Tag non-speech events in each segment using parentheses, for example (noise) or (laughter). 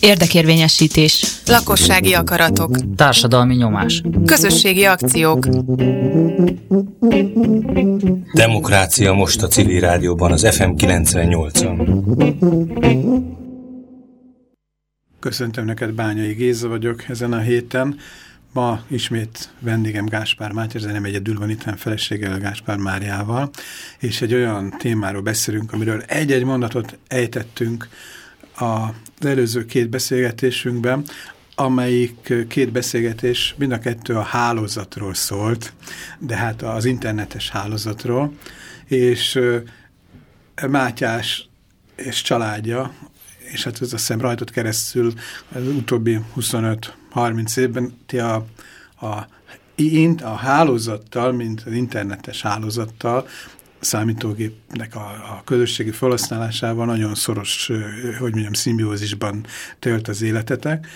Érdekérvényesítés. Lakossági akaratok. Társadalmi nyomás. Közösségi akciók. Demokrácia most a civil rádióban, az FM 98-on. Köszöntöm neked, Bányai Géza vagyok ezen a héten. Ma ismét vendégem Gáspár Mátyás, de nem egyedül van itt, hanem feleséggel Gáspár Máriával, és egy olyan témáról beszélünk, amiről egy-egy mondatot ejtettünk az előző két beszélgetésünkben, amelyik két beszélgetés mind a kettő a hálózatról szólt, de hát az internetes hálózatról, és Mátyás és családja, és hát ez a szem rajtot keresztül az utóbbi 25-30 évben ti a, a, a hálózattal, mint az internetes hálózattal számítógépnek a, a közösségi felhasználásával nagyon szoros, hogy mondjam, szimbiózisban tölt az életetek,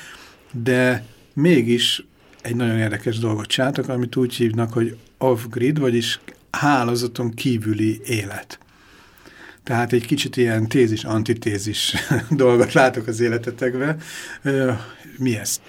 de mégis egy nagyon érdekes dolgot csináltak, amit úgy hívnak, hogy off-grid, vagyis hálózaton kívüli élet. Tehát egy kicsit ilyen tézis-antitézis (laughs) dolgot látok az életetekben. Mi ez?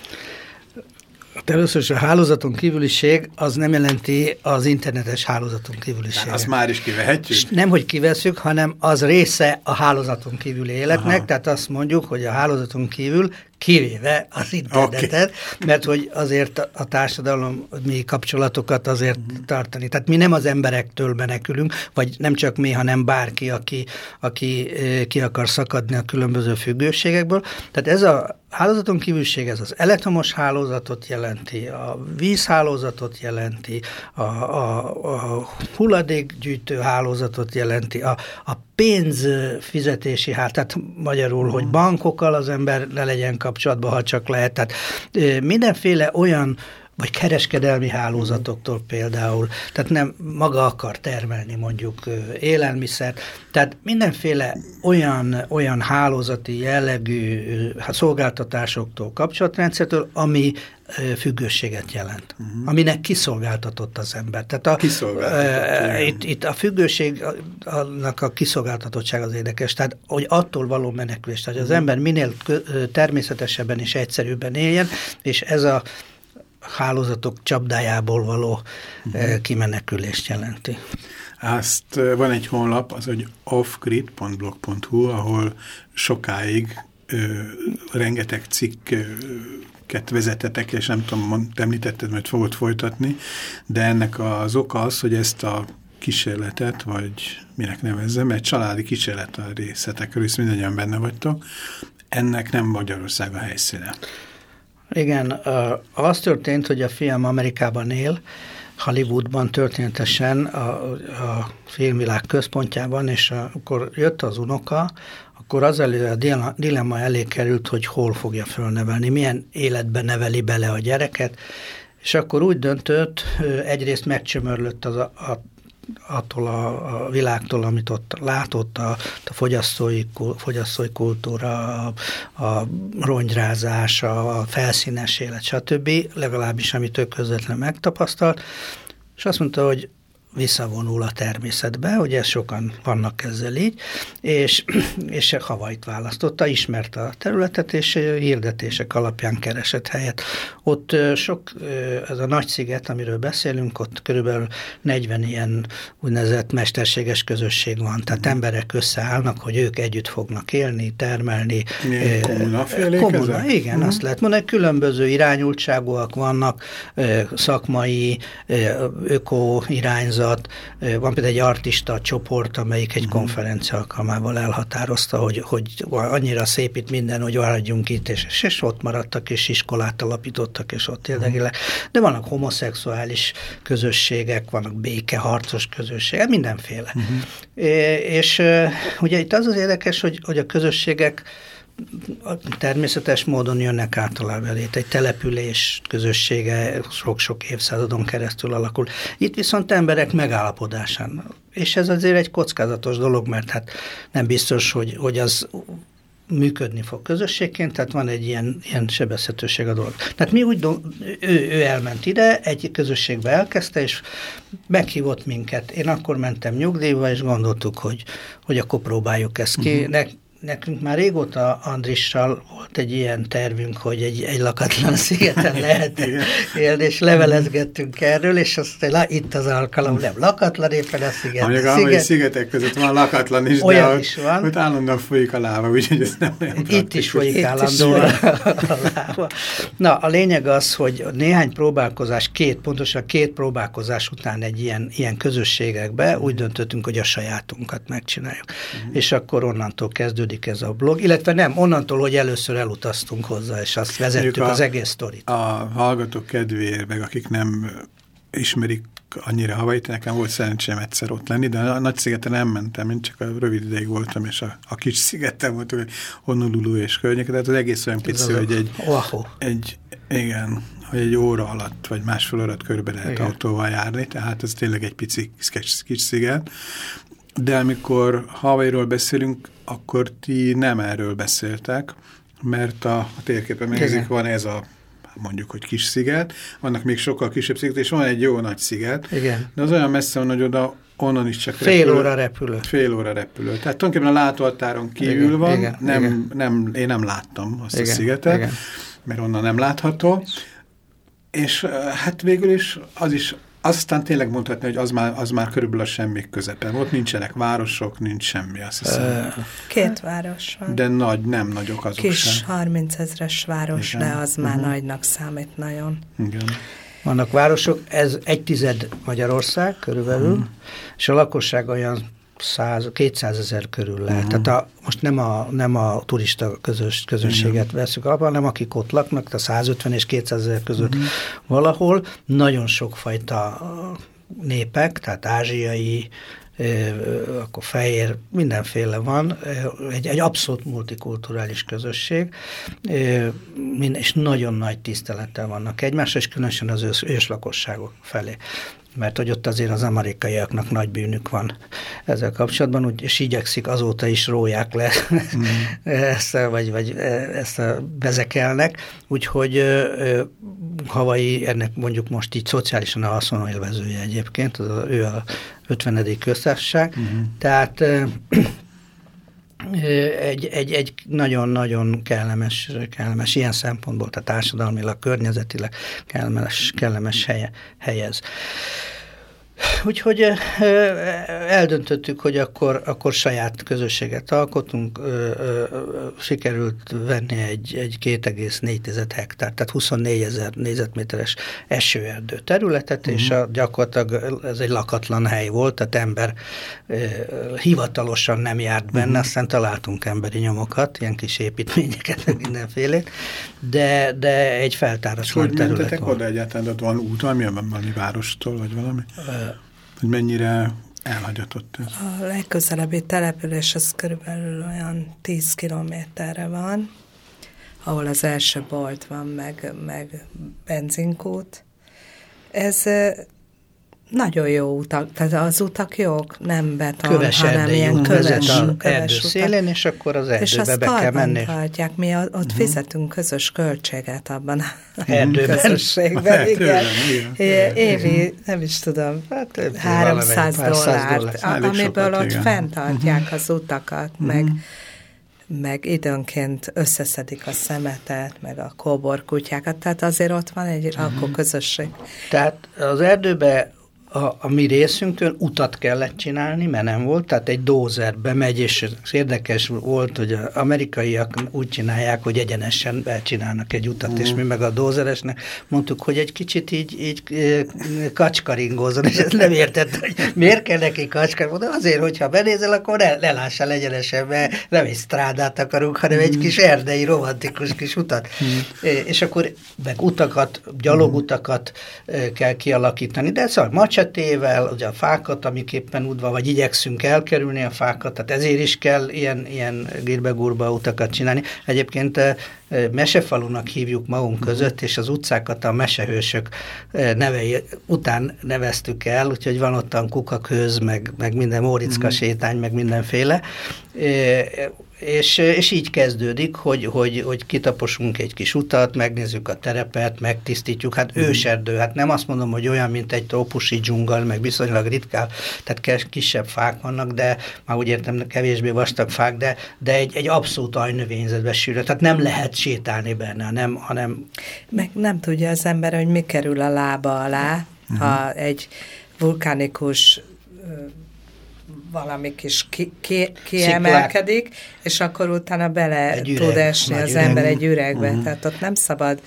Hát először is a hálózaton kívüliség az nem jelenti az internetes hálózaton kívüliség. Azt már is kivehetjük? nem, hogy kiveszünk, hanem az része a hálózaton kívüli életnek, Aha. tehát azt mondjuk, hogy a hálózaton kívül kivéve az internetet, okay. mert hogy azért a társadalom mi kapcsolatokat azért uh mhm. -huh. tartani. Tehát mi nem az emberektől menekülünk, vagy nem csak mi, hanem bárki, aki, aki ki akar szakadni a különböző függőségekből. Tehát ez a hálózaton kívülség, ez az elektromos hálózatot jelenti, a vízhálózatot jelenti, a, a, a hulladékgyűjtő hálózatot jelenti, a, a pénzfizetési hát, tehát magyarul, hogy bankokkal az ember ne legyen kapcsolatban, ha csak lehet. Tehát mindenféle olyan vagy kereskedelmi hálózatoktól például, tehát nem maga akar termelni mondjuk élelmiszert, tehát mindenféle olyan, olyan hálózati jellegű hát szolgáltatásoktól, kapcsolatrendszertől, ami függőséget jelent, uh -huh. aminek kiszolgáltatott az ember. Tehát a, uh, itt, itt a függőségnek a kiszolgáltatottság az érdekes, tehát hogy attól való menekülés, tehát uh -huh. az ember minél természetesebben és egyszerűbben éljen, és ez a hálózatok csapdájából való uh -huh. kimenekülést jelenti. Azt van egy honlap, az hogy offgrid.blog.hu, ahol sokáig ö, rengeteg cikket vezetetek, és nem tudom, említetted, mert fogod folytatni, de ennek az oka az, hogy ezt a kísérletet, vagy minek nevezzem, egy családi kísérlet a részletekről, és mindannyian benne vagytok, ennek nem Magyarország a helyszíne. Igen, az történt, hogy a fiam Amerikában él, Hollywoodban történetesen a, a filmvilág központjában, és akkor jött az unoka, akkor az elő a dilemma elé került, hogy hol fogja fölnevelni, milyen életbe neveli bele a gyereket, és akkor úgy döntött, egyrészt megcsömörlött az a, a attól a, a világtól, amit ott látott, a, a fogyasztói, fogyasztói kultúra, a, a rongyrázás, a felszínes élet, stb. legalábbis amit ő közvetlenül megtapasztalt, és azt mondta, hogy visszavonul a természetbe, ugye sokan vannak ezzel így, és, (clears throat) és Havait választotta, ismerte a területet, és hirdetések alapján keresett helyet. Ott sok, ez a nagy sziget, amiről beszélünk, ott körülbelül 40 ilyen úgynevezett mesterséges közösség van, tehát emberek összeállnak, hogy ők együtt fognak élni, termelni. Kommuna Kommuna, igen, uh-huh. azt lehet mondani, különböző irányultságúak vannak, szakmai, öko irányzat, sorozat, van például egy artista csoport, amelyik egy uh-huh. konferencia alkalmával elhatározta, hogy, hogy annyira szép itt minden, hogy maradjunk itt, és, és ott maradtak, és iskolát alapítottak, és ott érdekelek. Uh-huh. De vannak homoszexuális közösségek, vannak békeharcos közösségek, mindenféle. Uh-huh. É, és ugye itt az az érdekes, hogy, hogy a közösségek természetes módon jönnek általában elé. Egy település közössége sok-sok évszázadon keresztül alakul. Itt viszont emberek megállapodásán. És ez azért egy kockázatos dolog, mert hát nem biztos, hogy, hogy az működni fog közösségként, tehát van egy ilyen, ilyen sebezhetőség a dolog. Tehát mi úgy, ő, ő elment ide, egy közösségbe elkezdte, és meghívott minket. Én akkor mentem nyugdíjba, és gondoltuk, hogy, hogy akkor próbáljuk ezt ki. Uh mhm. -huh. Nekünk már régóta Andrissal volt egy ilyen tervünk, hogy egy, egy lakatlan szigeten lehet (laughs) élni, és levelezgettünk erről, és azt itt az alkalom, nem lakatlan éppen a sziget. Amíg a sziget, szigetek között van lakatlan is, olyan de is van. ott állandóan folyik a láva, úgyhogy ez nem olyan Itt praktikus. is folyik Itt állandóan is a láva. Na, a lényeg az, hogy néhány próbálkozás, két, pontosan két próbálkozás után egy ilyen, ilyen közösségekbe úgy döntöttünk, hogy a sajátunkat megcsináljuk. Mhm. És akkor onnantól kezdődik ez a blog, illetve nem, onnantól, hogy először elutaztunk hozzá, és azt vezettük a- az egész sztorit. A hallgatók kedvéért, meg akik nem ismerik annyira Havait, nekem volt szerencsém egyszer ott lenni, de a nagy szigeten nem mentem, én csak a rövid ideig voltam, és a, a kis szigeten voltunk, Honolulu és környéke, tehát az egész olyan pici, hogy egy, egy, igen, hogy egy óra alatt, vagy másfél órát körbe lehet Igen. autóval járni, tehát ez tényleg egy pici kis, kis sziget. De amikor Hawaii-ról beszélünk, akkor ti nem erről beszéltek, mert a, a térképen megnézik, van ez a mondjuk, hogy kis sziget, vannak még sokkal kisebb sziget, és van egy jó nagy sziget, Igen. de az olyan messze van, hogy oda onnan is csak Fél óra repülő. Fél óra repülő. Tehát tulajdonképpen a látóhatáron kívül Igen, van, igen, nem, igen. Nem, én nem láttam azt Igen, a szigetet, igen. mert onnan nem látható, és hát végül is az is, aztán tényleg mondhatni, hogy az már, az már körülbelül a semmi közepen. Ott nincsenek városok, nincs semmi, azt hiszem. Két város van. De nagy, nem nagyok azok Kis sem. 30 ezres város, Igen. de az már Mhm. nagynak számít nagyon. Igen. Vannak városok, ez egy tized Magyarország körülbelül, Mhm. és a lakosság olyan 100, 200 ezer körül lehet. Tehát a, most nem a, nem a turista közös, közönséget veszük alapba, hanem akik ott laknak, a 150 és 200 ezer között Mhm. valahol, nagyon sokfajta népek, tehát ázsiai, akkor fehér, mindenféle van, egy, egy abszolút multikulturális közösség, és nagyon nagy tisztelettel vannak egymásra, és különösen az ős, őslakosságok felé. Mert hogy ott azért az amerikaiaknak nagy bűnük van ezzel kapcsolatban, úgy, és igyekszik, azóta is róják le mm. (laughs) ezt, vagy, vagy ezt a bezekelnek, úgyhogy Havai ennek mondjuk most így szociálisan a haszonélvezője egyébként, az ő a 50. köztársaság, mm. tehát egy, egy, egy nagyon-nagyon kellemes, kellemes ilyen szempontból, tehát társadalmilag, környezetileg kellemes, kellemes helye, helyez. Úgyhogy eldöntöttük, hogy akkor, akkor saját közösséget alkotunk, sikerült venni egy, egy 2,4 hektár, tehát 24 ezer négyzetméteres esőerdő területet, és a, gyakorlatilag ez egy lakatlan hely volt, tehát ember hivatalosan nem járt benne, aztán találtunk emberi nyomokat, ilyen kis építményeket, mindenfélét, de, de egy feltáratlan terület volt. oda egyáltalán? Ott van út, valami, valami várostól, vagy valami? Hogy mennyire elhagyatott ez? A legközelebbi település az körülbelül olyan 10 kilométerre van, ahol az első bolt van, meg, meg benzinkút. Ez nagyon jó utak, tehát az utak jók, nem beton, köves hanem erdei ilyen út vezet köves, a köves erdő utak. szélén, és akkor az És erdőbe azt be kell menni. tartják, mi a- ott uh-huh. fizetünk közös költséget abban a (laughs) Erdőben. közösségben, igen. Erdőben, igen. É- Évi, nem is tudom, Hát, több, 300 valamennyi, pár száz dollárt, dollár. a- Elég amiből sokat, ott igen. fenntartják az utakat, meg, meg időnként összeszedik a szemetet, meg a kóborkutyákat, tehát azért ott van egy akkor közösség. Tehát az erdőbe a, a mi részünktől utat kellett csinálni, mert nem volt, tehát egy dózer bemegy, és érdekes volt, hogy az amerikaiak úgy csinálják, hogy egyenesen becsinálnak egy utat, és mi meg a dózeresnek mondtuk, hogy egy kicsit így, így eh, kacskaringózon, és ez nem értett, hogy miért kell neki kacskaringózni, azért, hogyha benézel, akkor ne, ne lássál egyenesen, mert nem egy strádát akarunk, hanem egy kis erdei, romantikus kis utat. Eh, És akkor meg utakat, gyalogutakat eh, kell kialakítani, de szóval macsetével, ugye a fákat, amiképpen udva, vagy igyekszünk elkerülni a fákat, tehát ezért is kell ilyen, ilyen gírbegúrba utakat csinálni. Egyébként eh, mesefalunak hívjuk magunk között, és az utcákat a mesehősök nevei után neveztük el, úgyhogy van ottan kukakőz, meg, meg minden Móriczka mm. sétány, meg mindenféle és, és így kezdődik, hogy, hogy, hogy kitaposunk egy kis utat, megnézzük a terepet, megtisztítjuk, hát mm. őserdő, hát nem azt mondom, hogy olyan, mint egy trópusi dzsungel, meg viszonylag ritkán, tehát kisebb fák vannak, de már úgy értem, kevésbé vastag fák, de, de egy, egy abszolút ajnövényzetbe sűrű, tehát nem lehet sétálni benne, nem, hanem... Meg nem tudja az ember, hogy mi kerül a lába alá, uh-huh. ha egy vulkánikus valami kis ki, ki, kiemelkedik, és akkor utána bele tud esni az üreg. ember egy üregbe. Uh-huh. Tehát ott nem szabad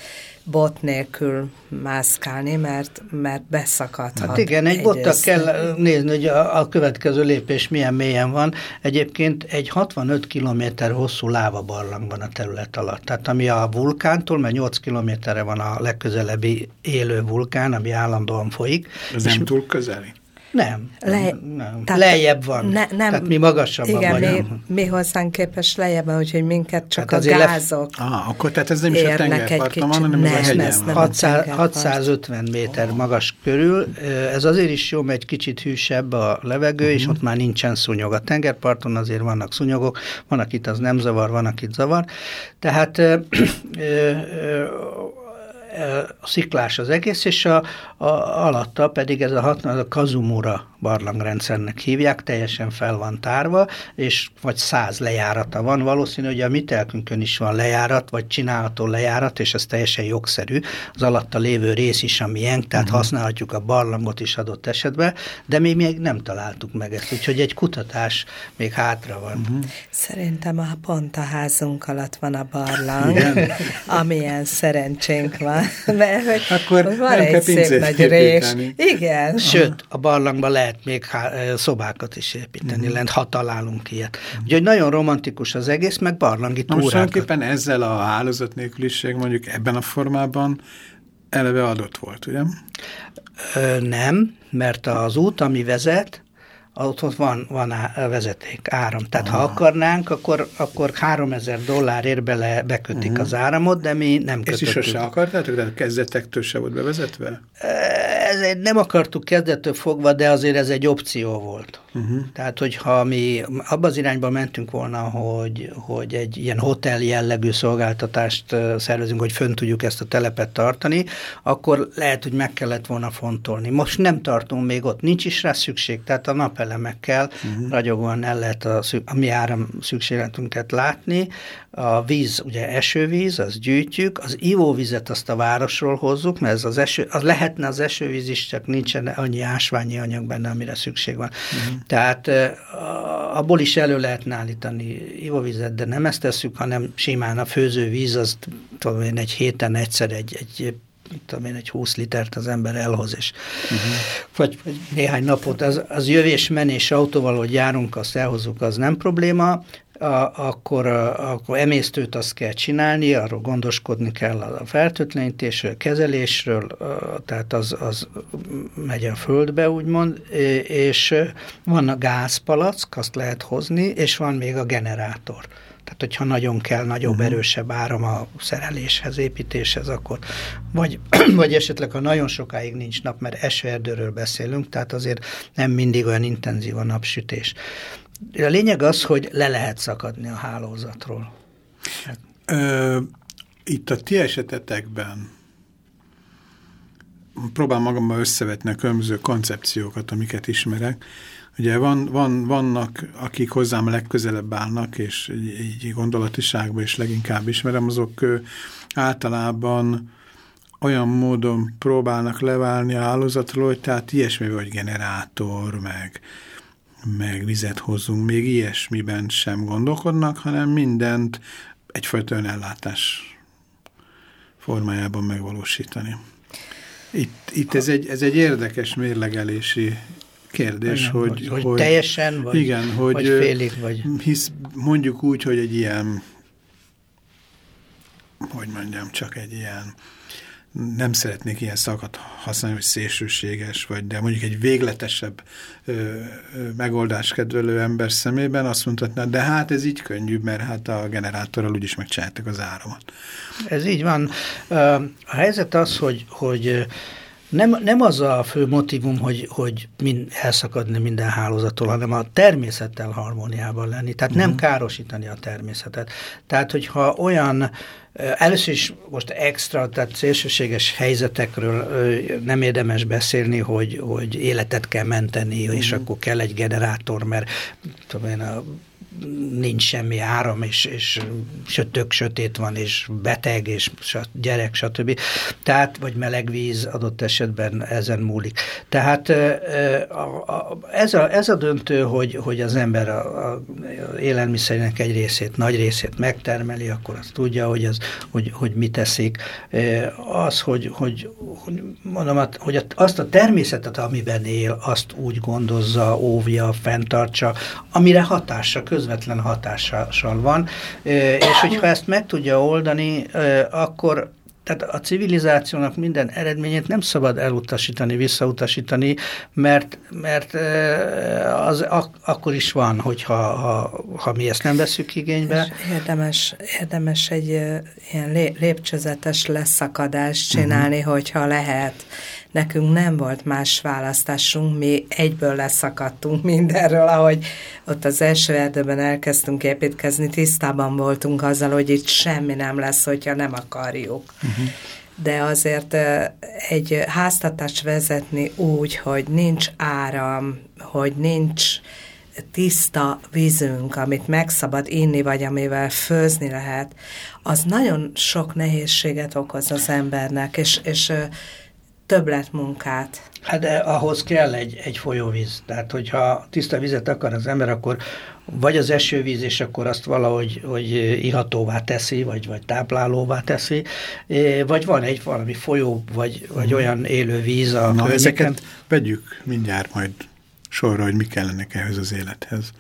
bot nélkül mászkálni, mert, mert beszakadhat. Hát igen, egy, egy bottal kell nézni, hogy a, a következő lépés milyen mélyen van. Egyébként egy 65 kilométer hosszú lávabarlang van a terület alatt. Tehát ami a vulkántól, mert 8 kilométerre van a legközelebbi élő vulkán, ami állandóan folyik. Ez nem túl közeli? Nem, Le, nem. Tehát lejjebb van. Ne, nem, tehát mi magasabban igen, vagyunk. Mi, mi hozzánk képes lejjebb van, úgyhogy minket csak tehát a gázok le... ah, akkor tehát ez nem is a tengerparton van, hanem nem, ez a hegyen nem 600, 650 méter magas körül. Ez azért is jó, mert egy kicsit hűsebb a levegő, uh -huh. és mhm. ott már nincsen szúnyog. A tengerparton azért vannak szúnyogok, van, akit az nem zavar, van, akit zavar. Tehát a sziklás az egész, és a, a, alatta pedig ez a, hat, a Kazumura barlangrendszernek hívják, teljesen fel van tárva, és vagy száz lejárata van. Valószínű, hogy a mi telkünkön is van lejárat, vagy csinálható lejárat, és ez teljesen jogszerű. Az alatta lévő rész is a miénk, tehát uh-huh. használhatjuk a barlangot is adott esetben, de mi még nem találtuk meg ezt, úgyhogy egy kutatás még hátra van. Uh-huh. Szerintem a pont a házunk alatt van a barlang, Igen. amilyen szerencsénk van. (laughs) Mert hogy Akkor van egy szép nagy rés. Igen. Sőt, a barlangban lehet lehet még há, szobákat is építeni, mm. lent ha találunk ilyet. Mm. Úgyhogy nagyon romantikus az egész, meg barlangi túrákat. Most tulajdonképpen ezzel a hálózat nélküliség mondjuk ebben a formában eleve adott volt, ugye? Ö, nem, mert az út, ami vezet, ott, ott van, van á, vezeték, áram. Tehát Aha. ha akarnánk, akkor, akkor 3000 dollárért bele, bekötik uh mhm. -huh. az áramot, de mi nem kötöttük. És is sose akartátok? Tehát kezdetektől se volt bevezetve? Ez nem akartuk kezdettől fogva, de azért ez egy opció volt. Uh mhm. -huh. Tehát, hogyha mi abban az irányba mentünk volna, hogy, hogy egy ilyen hotel jellegű szolgáltatást szervezünk, hogy fönn tudjuk ezt a telepet tartani, akkor lehet, hogy meg kellett volna fontolni. Most nem tartunk még ott, nincs is rá szükség, tehát a nap elemekkel uh-huh. ragyogóan el lehet a, a mi áram szükségletünket látni. A víz, ugye esővíz, az gyűjtjük, az ivóvizet azt a városról hozzuk, mert ez az, eső, az lehetne az esővíz is, csak nincsen annyi ásványi anyag benne, amire szükség van. Uh-huh. Tehát abból is elő lehetne állítani ivóvizet, de nem ezt tesszük, hanem simán a főzővíz, az tudom én, egy héten egyszer egy, egy tudom én, egy 20 litert az ember elhoz, és uh-huh. vagy, vagy néhány napot, az, az jövés-menés autóval, hogy járunk, azt elhozzuk, az nem probléma, a, akkor, a, akkor emésztőt azt kell csinálni, arról gondoskodni kell a fertőtlenítésről, kezelésről, a, tehát az, az megy a földbe, úgymond, és van a gázpalack, azt lehet hozni, és van még a generátor. Tehát, hogyha nagyon kell, nagyobb, uh-huh. erősebb áram a szereléshez, építéshez, akkor vagy, (clears throat) vagy esetleg, ha nagyon sokáig nincs nap, mert esőerdőről beszélünk, tehát azért nem mindig olyan intenzív a napsütés. A lényeg az, hogy le lehet szakadni a hálózatról. Ö, itt a ti esetetekben próbál magamban összevetni a különböző koncepciókat, amiket ismerek. Ugye van, van, vannak, akik hozzám legközelebb állnak, és így gondolatiságban is leginkább ismerem, azok általában olyan módon próbálnak leválni a hálózatról, hogy tehát ilyesmi vagy generátor, meg, meg vizet hozzunk, még ilyesmiben sem gondolkodnak, hanem mindent egyfajta önellátás formájában megvalósítani. Itt, itt ez, egy, ez egy érdekes mérlegelési kérdés, igen, hogy, hogy, hogy... teljesen, vagy, igen, hogy, vagy félig, vagy... Hisz mondjuk úgy, hogy egy ilyen, hogy mondjam, csak egy ilyen nem szeretnék ilyen szakat használni, hogy szélsőséges, vagy de mondjuk egy végletesebb ö, ö, megoldás kedvelő ember szemében azt mondhatná, de hát ez így könnyű, mert hát a generátorral úgyis megcsináltak az áramot. Ez így van. A helyzet az, hogy, hogy nem, nem az a fő motivum, hogy, hogy mind, elszakadni minden hálózattól, hanem a természettel harmóniában lenni. Tehát uh -huh. nem mhm. károsítani a természetet. Tehát, hogyha olyan Először is most extra, tehát szélsőséges helyzetekről nem érdemes beszélni, hogy, hogy életet kell menteni, és uh -huh. akkor kell egy generátor, mert tudom én, a nincs semmi áram, és, és tök sötét van, és beteg, és gyerek, stb. Tehát, vagy meleg víz adott esetben ezen múlik. Tehát ez a, ez a döntő, hogy, hogy az ember a, a élelmiszerének egy részét, nagy részét megtermeli, akkor azt tudja, hogy, az, hogy, hogy mit teszik. Az, hogy, hogy, hogy mondom, hogy azt a természetet, amiben él, azt úgy gondozza, óvja, fenntartsa, amire hatása közben közvetlen hatással van, és hogyha ezt meg tudja oldani, akkor tehát a civilizációnak minden eredményét nem szabad elutasítani, visszautasítani, mert, mert az ak akkor is van, hogyha ha, ha mi ezt nem veszük igénybe. És érdemes, érdemes egy ilyen lépcsőzetes leszakadást csinálni, uh -huh. hogyha lehet nekünk nem volt más választásunk, mi egyből leszakadtunk mindenről, ahogy ott az első erdőben elkezdtünk építkezni, tisztában voltunk azzal, hogy itt semmi nem lesz, hogyha nem akarjuk. Uh-huh. De azért egy háztatást vezetni úgy, hogy nincs áram, hogy nincs tiszta vízünk, amit megszabad inni, vagy amivel főzni lehet, az nagyon sok nehézséget okoz az embernek, és, és többletmunkát. Hát de ahhoz kell egy, egy folyóvíz. Tehát, hogyha tiszta vizet akar az ember, akkor vagy az esővíz, és akkor azt valahogy hogy ihatóvá teszi, vagy, vagy táplálóvá teszi, vagy van egy valami folyó, vagy, vagy mhm. olyan élő víz a Na, ezeket vegyük mindjárt majd sorra, hogy mi kellene ehhez az élethez.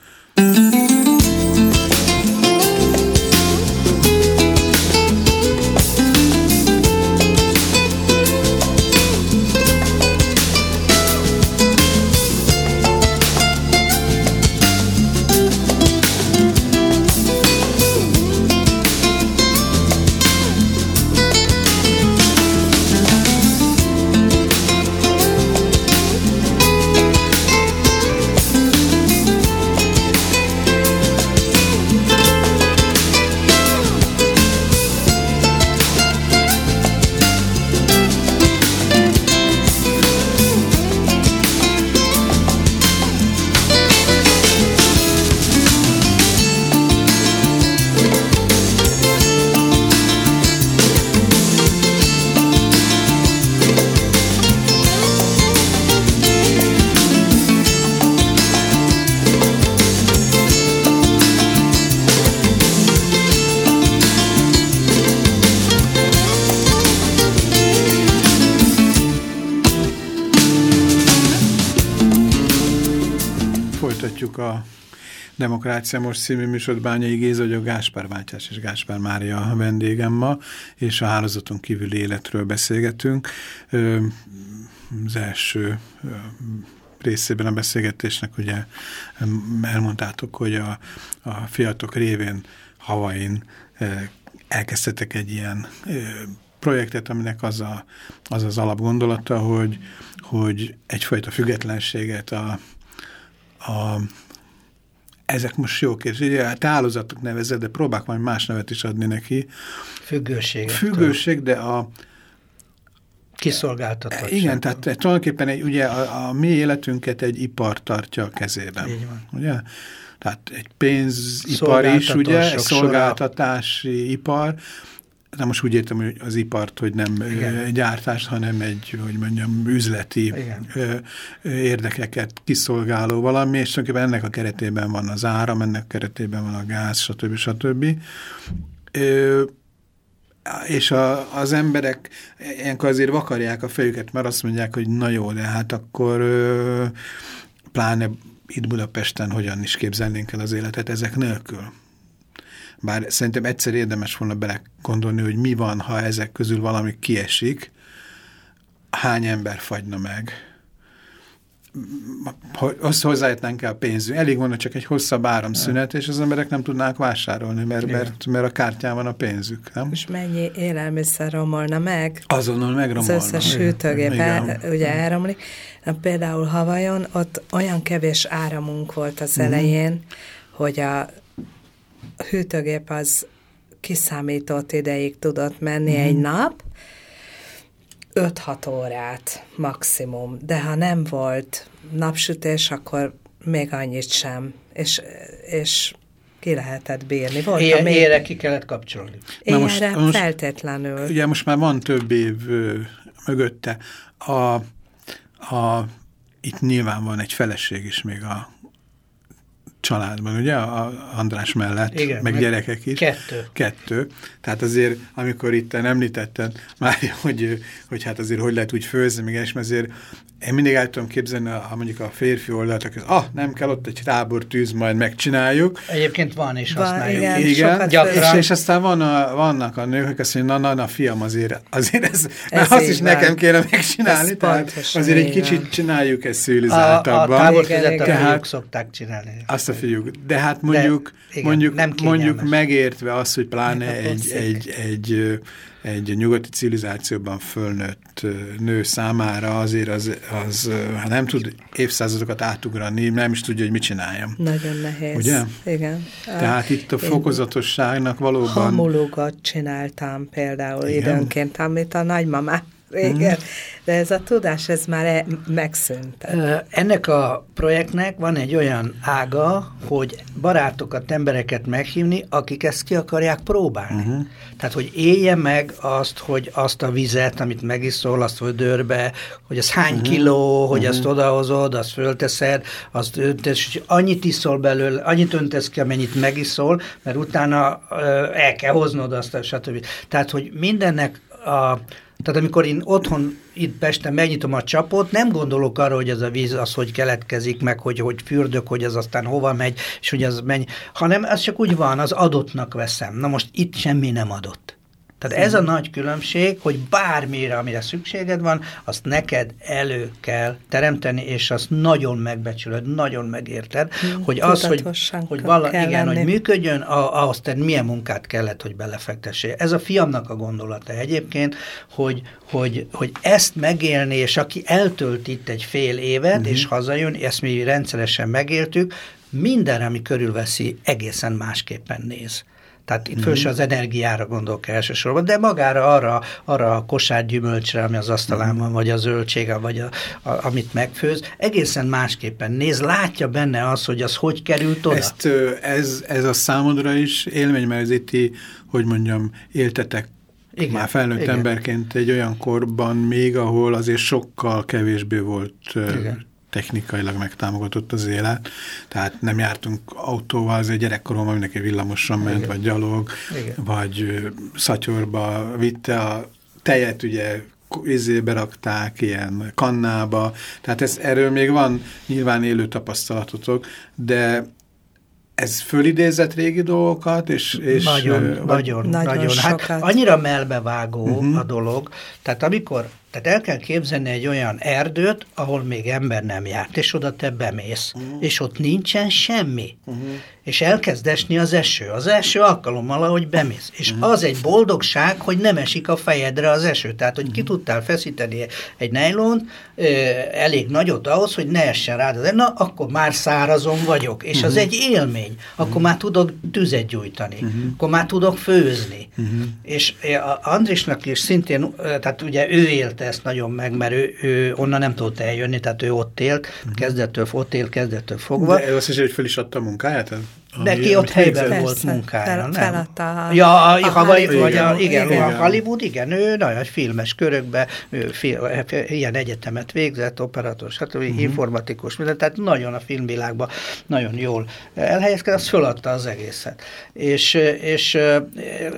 Demokrácia Most című műsor Bányai Géza, a Gáspár Váltás és Gáspár Mária a vendégem ma, és a hálózaton kívüli életről beszélgetünk. Az első részében a beszélgetésnek ugye elmondtátok, hogy a, a fiatok révén Havain elkezdtetek egy ilyen projektet, aminek az az, az, az alapgondolata, hogy, hogy egyfajta függetlenséget a, a ezek most jók, és ugye hát hálózatok nevezett, de próbálok majd más nevet is adni neki. Függőség. Függőség, de a kiszolgáltatott. Igen, tehát tulajdonképpen egy, ugye a, a mi életünket egy ipar tartja a kezében. Így van. Ugye? Tehát egy pénzipar is, ugye, szolgáltatási ipar, de most úgy értem, hogy az ipart, hogy nem Igen. gyártás, hanem egy, hogy mondjam, üzleti Igen. érdekeket kiszolgáló valami, és tulajdonképpen ennek a keretében van az áram, ennek a keretében van a gáz, stb. stb. És a, az emberek ilyenkor azért vakarják a fejüket, mert azt mondják, hogy na jó, de hát akkor pláne itt Budapesten hogyan is képzelnénk el az életet ezek nélkül. Bár szerintem egyszer érdemes volna bele gondolni, hogy mi van, ha ezek közül valami kiesik, hány ember fagyna meg, azt hozzájutnánk el pénzünk. Elég volna csak egy hosszabb áramszünet, és az emberek nem tudnák vásárolni, mert, mert, mert a kártyán van a pénzük. Nem? És mennyi élelmiszer romolna meg? Azonnal megromolna. Az összes hűtőgép el, ugye elromlik. Na, például Havajon ott olyan kevés áramunk volt az mhm. elején, -huh. hogy a hűtőgép az kiszámított ideig tudott menni -huh. egy nap, 5-6 órát maximum, de ha nem volt napsütés, akkor még annyit sem, és, és ki lehetett bírni. Volt még... Éjjel ki kellett kapcsolni. Éjjelre most, most, feltétlenül. Ugye most már van több év ö, mögötte. A, a, itt nyilván van egy feleség is még a családban, ugye, a András mellett, Igen, meg, meg gyerekek is. Kettő. Kettő. Tehát azért, amikor itt említetted már, hogy, hogy hát azért hogy lehet úgy főzni, még és azért én mindig el tudom képzelni, ha mondjuk a férfi oldalt, akkor ah, nem kell ott egy tábor tűz, majd megcsináljuk. Egyébként van is használjuk. Igen, igen gyakran. És, és aztán van a, vannak a nők, akik azt mondják, na, na, na, fiam, azért, azért ez, ez azt is van. nekem kéne megcsinálni, tehát azért egy kicsit csináljuk ezt szülizáltabban. A, a tábortüzet a fiúk szokták csinálni. Azt a fiúk. De hát mondjuk, De, igen, mondjuk, nem mondjuk megértve azt, hogy pláne egy, egy, egy, egy egy nyugati civilizációban fölnőtt nő számára azért az, az hát nem tud évszázadokat átugrani, nem is tudja, hogy mit csináljon. Nagyon nehéz. Ugye? Igen. Tehát itt a fokozatosságnak valóban... Hamulógat csináltam például Igen? időnként, amit a nagymamát régen, hmm. de ez a tudás, ez már e megszűnt. Ennek a projektnek van egy olyan ága, hogy barátokat, embereket meghívni, akik ezt ki akarják próbálni. Uh mhm. -huh. Tehát, hogy élje meg azt, hogy azt a vizet, amit megiszol, azt dörbe, hogy az hány uh mhm. -huh. kiló, hogy uh -huh. azt odahozod, azt fölteszed, azt öntesz, hogy annyit iszol belőle, annyit öntesz ki, amennyit megiszol, mert utána el kell hoznod azt, stb. Tehát, hogy mindennek a tehát amikor én otthon itt Pesten megnyitom a csapot, nem gondolok arra, hogy ez a víz az, hogy keletkezik, meg hogy, hogy fürdök, hogy az aztán hova megy, és hogy az menj, hanem ez csak úgy van, az adottnak veszem. Na most itt semmi nem adott. Tehát ez a nagy különbség, hogy bármire, amire szükséged van, azt neked elő kell teremteni, és azt nagyon megbecsülöd, nagyon megérted, hmm, hogy az, hogy, hogy, vala, igen, hogy működjön, ahhoz te milyen munkát kellett, hogy belefektessél. Ez a fiamnak a gondolata egyébként, hogy, hogy, hogy ezt megélni, és aki eltölt itt egy fél évet, hmm. és hazajön, ezt mi rendszeresen megéltük, minden, ami körülveszi, egészen másképpen néz. Tehát itt mm -hmm. az energiára gondolok elsősorban, de magára arra, arra a kosár gyümölcsre, ami az asztalán van, vagy a zöldsége, vagy a, a, amit megfőz, egészen másképpen néz, látja benne az, hogy az hogy került oda. Ezt, ez, ez a számodra is élmény, mert ez itt, hogy mondjam, éltetek igen, már felnőtt igen. emberként egy olyan korban még, ahol azért sokkal kevésbé volt igen technikailag megtámogatott az élet, tehát nem jártunk autóval, az egy gyerekkoromban mindenki villamosan ment, Igen. vagy gyalog, Igen. vagy szatyorba vitte a tejet, ugye izébe rakták, ilyen kannába, tehát ez, erről még van nyilván élő tapasztalatotok, de ez fölidézett régi dolgokat, és... és nagyon, vagy, nagyon, nagyon, nagyon. Hát annyira melbevágó uh mhm. -huh. a dolog, tehát amikor tehát el kell képzelni egy olyan erdőt, ahol még ember nem járt, és oda te bemész, uh -huh. és ott nincsen semmi. Uh -huh. És elkezd esni az eső. Az első alkalommal, ahogy bemész. És uh -huh. az egy boldogság, hogy nem esik a fejedre az eső. Tehát, hogy uh -huh. ki tudtál feszíteni egy nejlont, elég nagyot ahhoz, hogy ne essen rád az Na, akkor már szárazon vagyok. És uh -huh. az egy élmény. Akkor uh -huh. már tudok tüzet gyújtani. Uh -huh. Akkor már tudok főzni. Uh -huh. És Andrisnak is szintén, tehát ugye ő élte ezt nagyon meg, mert ő, ő onnan nem tudott eljönni, tehát ő ott élt, uh-huh. kezdettől, ott élt, kezdettől fogva. De azt is, hogy fel is adta a munkáját? Neki ott helyben Persze, volt munkája, fel, nem? Feladta a, ja, a, a Hollywood, igen, a, igen, igen, a Hollywood, igen, ő nagyon filmes körökbe, ő fil, ilyen egyetemet végzett, operatőr, stb., uh -huh. informatikus, minden, tehát nagyon a filmvilágban nagyon jól elhelyezkedett, azt föladta az egészet. És, és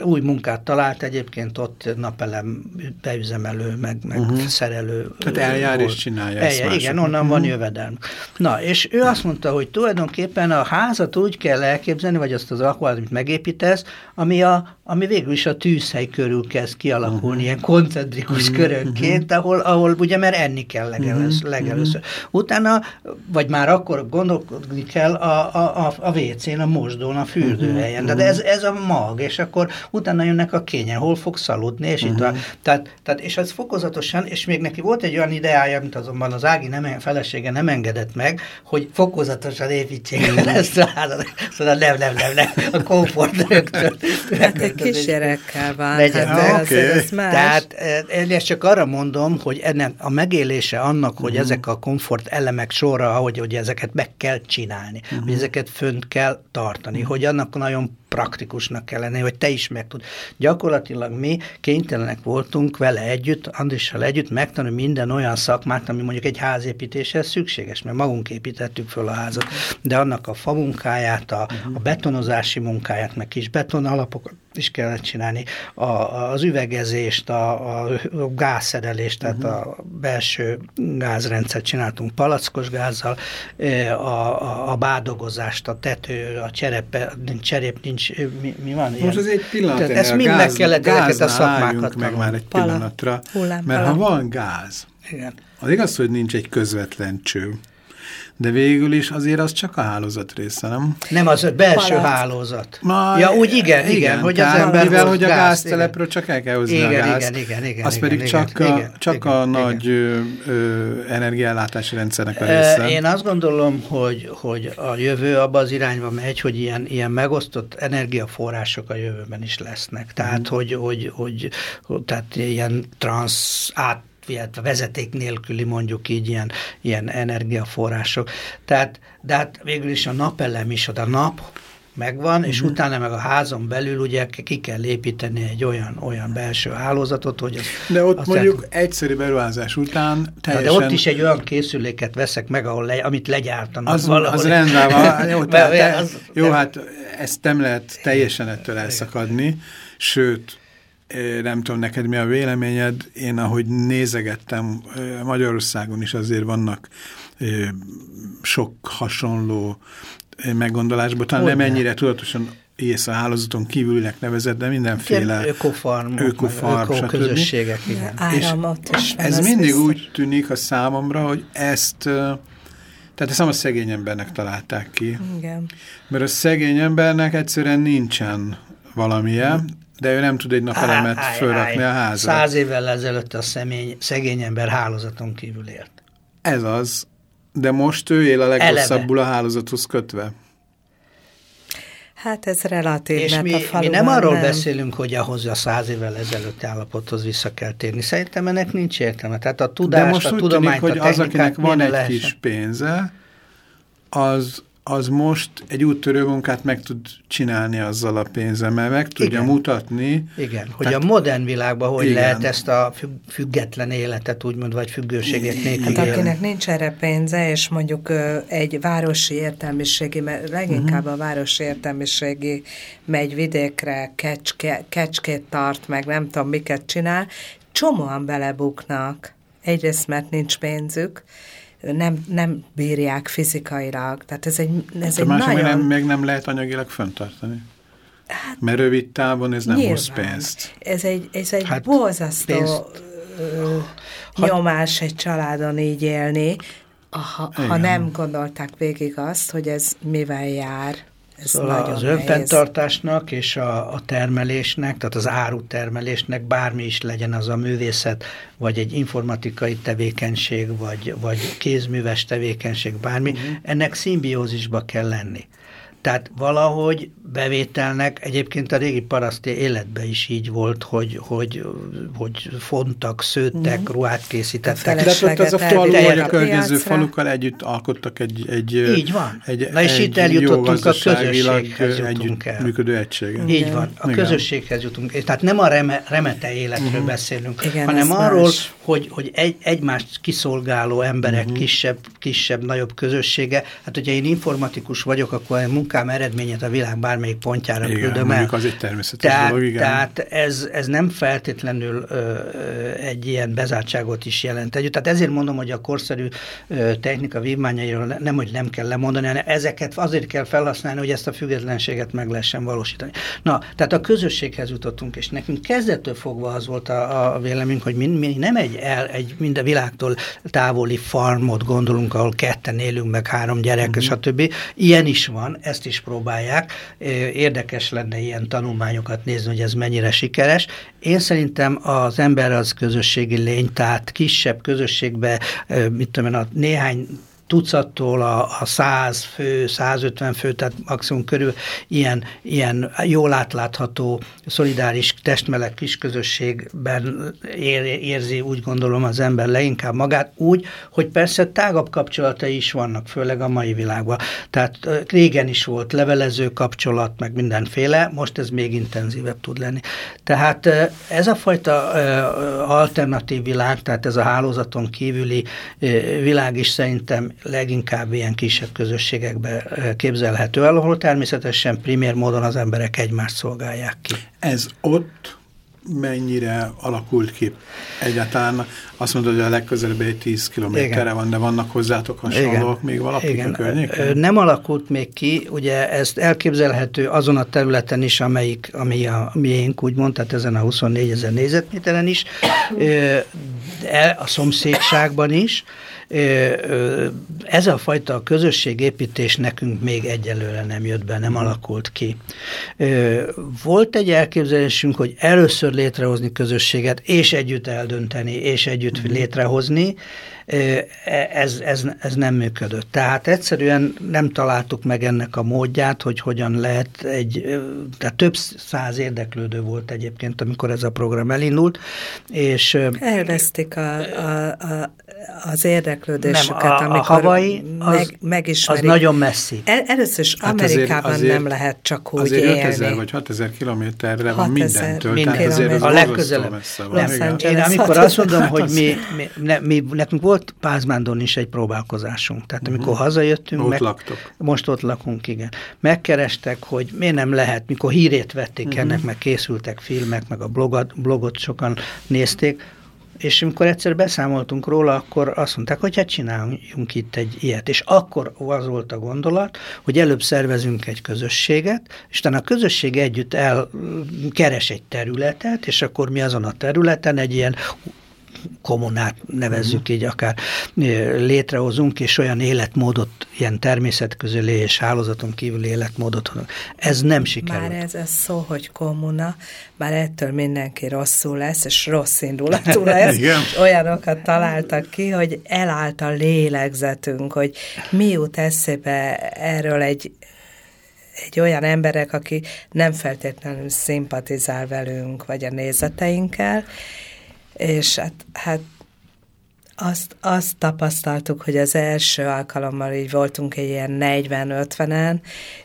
új munkát talált egyébként ott napelem beüzemelő, meg, meg uh mhm. -huh. szerelő. Tehát eljár volt. és csinálja eljár, Igen, onnan uh -huh. van mhm. jövedelm. Na, és ő azt mondta, hogy tulajdonképpen a házat úgy kell elképzelni, vagy azt az alkoholt, amit megépítesz, ami, a, ami végül is a tűzhely körül kezd kialakulni, uh-huh. ilyen koncentrikus uh-huh. körönként, ahol, ahol ugye, mert enni kell legelőször. Uh-huh. legelőször. Utána, vagy már akkor gondolkodni kell a, a, a, a WC-n, a mosdón, a fürdőhelyen. Uh-huh. Tehát ez, ez a mag, és akkor utána jönnek a kényen, hol fogsz aludni, és uh-huh. itt van. Tehát, tehát, és ez fokozatosan, és még neki volt egy olyan ideája, mint azonban az Ági nem, felesége nem engedett meg, hogy fokozatosan építsék ezt a házat. Szóval nem, nem, nem, nem, a komfort rögtön. Hát egy kisgyerekkel van. Hát, okay. ez más. Tehát én ezt csak arra mondom, hogy ennek a megélése annak, hogy uh-huh. ezek a komfort elemek sorra, ahogy hogy ezeket meg kell csinálni, uh-huh. hogy ezeket fönt kell tartani, uh-huh. hogy annak nagyon praktikusnak kell lenni, hogy te is meg tud. Gyakorlatilag mi kénytelenek voltunk vele együtt, Andrissal együtt megtanulni minden olyan szakmát, ami mondjuk egy házépítéshez szükséges, mert magunk építettük föl a házat, de annak a fa munkáját, a, a betonozási munkáját, meg kis beton alapokat is kellett csinálni, a, az üvegezést, a, a gázszerelést, tehát uh-huh. a belső gázrendszert csináltunk palackos gázzal, a, a, a bádogozást, a tető, a cserepe, cserép nincs, mi, mi van? Most az egy pillanat, Tehát ezt mind meg kellett ezeket a szakmákat meg már egy pillanatra, Pala, mert ha van gáz, Igen. az igaz, hogy nincs egy közvetlen cső, de végül is azért az csak a hálózat része, nem? Nem, az a belső Palát. hálózat. Ma, ja, úgy igen, igen, igen hogy az ember Mivel, hogy a gáztelepről csak el kell hozni igen, a gázt. Igen, igen, igen. Az igen, pedig igen, csak, igen, a, igen, csak igen, a igen. nagy ö, ö, energiállátási rendszernek a része. Én azt gondolom, hogy, hogy a jövő abba az irányba megy, hogy ilyen, ilyen megosztott energiaforrások a jövőben is lesznek. Tehát, mm. hogy, hogy, hogy, hogy tehát ilyen transz át illetve vezeték nélküli mondjuk így ilyen, ilyen energiaforrások. Tehát, de hát végül is a napelem is, a nap megvan, és uh-huh. utána meg a házon belül ugye ki kell építeni egy olyan, olyan belső hálózatot, hogy az, De ott mondjuk tehát, egyszerű beruházás után teljesen... De ott is egy olyan készüléket veszek meg, ahol le, amit legyártanak az, valahol. Az rendben van. (laughs) Jó, te, az, jó hát ezt nem lehet teljesen ettől elszakadni, sőt, nem tudom neked mi a véleményed, én ahogy nézegettem, Magyarországon is azért vannak sok hasonló meggondolásban, talán nem ennyire tudatosan ész a hálózaton kívülnek nevezett, de mindenféle ökofarm, ökofarm öko közösségek, igen. Áramot Ez mindig biztos. úgy tűnik a számomra, hogy ezt tehát ezt nem a szegény embernek találták ki. Igen. Mert a szegény embernek egyszerűen nincsen valamilyen, de ő nem tud egy napelemet fölrakni a házra. Száz évvel ezelőtt a személy, szegény ember hálózaton kívül élt. Ez az. De most ő él a legrosszabbul a hálózathoz kötve. Hát ez relatív, És mi, a mi nem arról nem. beszélünk, hogy ahhoz a száz évvel ezelőtti állapothoz vissza kell térni. Szerintem ennek nincs értelme. Tehát a tudást, De most a tudományt, tűnik, hogy az, akinek van egy lehessen. kis pénze, az az most egy úttörő munkát meg tud csinálni azzal a pénzzel, mert meg tudja igen. mutatni. Igen, hogy Tehát, a modern világban hogy igen. lehet ezt a független életet úgymond, vagy függőséget nélkül Hát akinek nincs erre pénze, és mondjuk egy városi értelmiségi, mert leginkább uh-huh. a városi értelmiségi megy vidékre, kecske, kecskét tart, meg nem tudom miket csinál, csomóan belebuknak. Egyrészt, mert nincs pénzük, nem, nem bírják fizikailag. Tehát ez egy, ez hát egy más, nagyon... nem, meg nem lehet anyagilag föntartani. Hát, Mert rövid távon ez nem nyilván. hoz pénzt. Ez egy, ez egy hát, borzasztó pénzt... ö, nyomás egy családon így élni, ha, ha nem gondolták végig azt, hogy ez mivel jár. Ez szóval az önfenntartásnak és a, a termelésnek, tehát az árutermelésnek bármi is legyen az a művészet, vagy egy informatikai tevékenység, vagy, vagy kézműves tevékenység, bármi, uh mhm. -huh. ennek szimbiózisba kell lenni. Tehát valahogy bevételnek, egyébként a régi paraszti életben is így volt, hogy, hogy, hogy fontak, szőttek, mm. ruhát készítettek. De ott az a falu vagy a környező falukkal együtt alkottak egy egy Így van. Egy, Na és egy itt eljutottunk a közösséghez jutunk el. működő egységen. Így van, a Igen. közösséghez jutunk. Tehát nem a reme, remete életről mm. beszélünk, Igen, hanem arról, más. hogy, hogy egy, egymást kiszolgáló emberek, mm. kisebb, kisebb, nagyobb közössége. Hát hogyha én informatikus vagyok, akkor munkám eredményét a világ bármelyik pontjára igen, küldöm el. az egy természetes tehát, dolog, igen. Tehát ez, ez nem feltétlenül ö, egy ilyen bezártságot is jelent együtt. Tehát ezért mondom, hogy a korszerű ö, technika vívmányairól nem, hogy nem kell lemondani, hanem ezeket azért kell felhasználni, hogy ezt a függetlenséget meg lehessen valósítani. Na, tehát a közösséghez jutottunk, és nekünk kezdettől fogva az volt a, a véleményünk, hogy mi, mi nem egy, el, egy minden világtól távoli farmot gondolunk, ahol ketten élünk, meg három gyerek, uh-huh. stb. Ilyen is van, ezt is próbálják. Érdekes lenne ilyen tanulmányokat nézni, hogy ez mennyire sikeres. Én szerintem az ember az közösségi lény, tehát kisebb közösségbe, mit tudom én, a néhány tucattól a, a 100 fő, 150 fő, tehát maximum körül ilyen, ilyen jól átlátható, szolidáris testmeleg kisközösségben ér, érzi, úgy gondolom az ember leginkább magát, úgy, hogy persze tágabb kapcsolatai is vannak, főleg a mai világban. Tehát régen is volt levelező kapcsolat, meg mindenféle, most ez még intenzívebb tud lenni. Tehát ez a fajta alternatív világ, tehát ez a hálózaton kívüli világ is szerintem leginkább ilyen kisebb közösségekbe képzelhető el, ahol természetesen primér módon az emberek egymást szolgálják ki. Ez ott mennyire alakult ki? Egyáltalán azt mondod, hogy a legközelebb egy 10 kilométerre van, de vannak hozzátok hasonlók még valakik Igen. a környéken? Nem alakult még ki, ugye ezt elképzelhető azon a területen is, amelyik, ami a miénk úgymond, tehát ezen a 24 ezer négyzetméteren is, de a szomszédságban is, ez a fajta közösségépítés nekünk még egyelőre nem jött be, nem alakult ki. Volt egy elképzelésünk, hogy először létrehozni közösséget, és együtt eldönteni, és együtt mhm. létrehozni, ez, ez, ez nem működött. Tehát egyszerűen nem találtuk meg ennek a módját, hogy hogyan lehet egy, tehát több száz érdeklődő volt egyébként, amikor ez a program elindult, és... Elvesztik a, a, a, az érdeklődésüket, nem, a, amikor a Hawaii meg, megismerik. Az nagyon messzi. El, először is hát Amerikában azért, azért, nem lehet csak úgy azért élni. 5000 vagy 6000 kilométerre van mindentől, minden tehát azért az a legközelebb. Van. Én amikor azt mondom, hogy mi, (laughs) mi, ne, mi, nekünk volt Pázmándon is egy próbálkozásunk. Tehát amikor uh mhm. -huh. hazajöttünk, ott meg, laktok. most ott lakunk, igen. Megkerestek, hogy miért nem lehet, mikor hírét vették uh mhm. -huh. ennek, meg készültek filmek, meg a blogot, blogot sokan nézték, és amikor egyszer beszámoltunk róla, akkor azt mondták, hogy hát csináljunk itt egy ilyet. És akkor az volt a gondolat, hogy előbb szervezünk egy közösséget, és utána a közösség együtt elkeres egy területet, és akkor mi azon a területen egy ilyen kommunát nevezzük uh-huh. így akár létrehozunk, és olyan életmódot, ilyen természetközeli és hálózaton kívül életmódot. Ez nem sikerült. Már ez a szó, hogy kommuna, már ettől mindenki rosszul lesz, és rossz indulatú (laughs) lesz. Olyanokat találtak ki, hogy elállt a lélegzetünk, hogy mi jut eszébe erről egy egy olyan emberek, aki nem feltétlenül szimpatizál velünk, vagy a nézeteinkkel, és hát, hát azt, azt tapasztaltuk, hogy az első alkalommal így voltunk egy ilyen 40-50-en,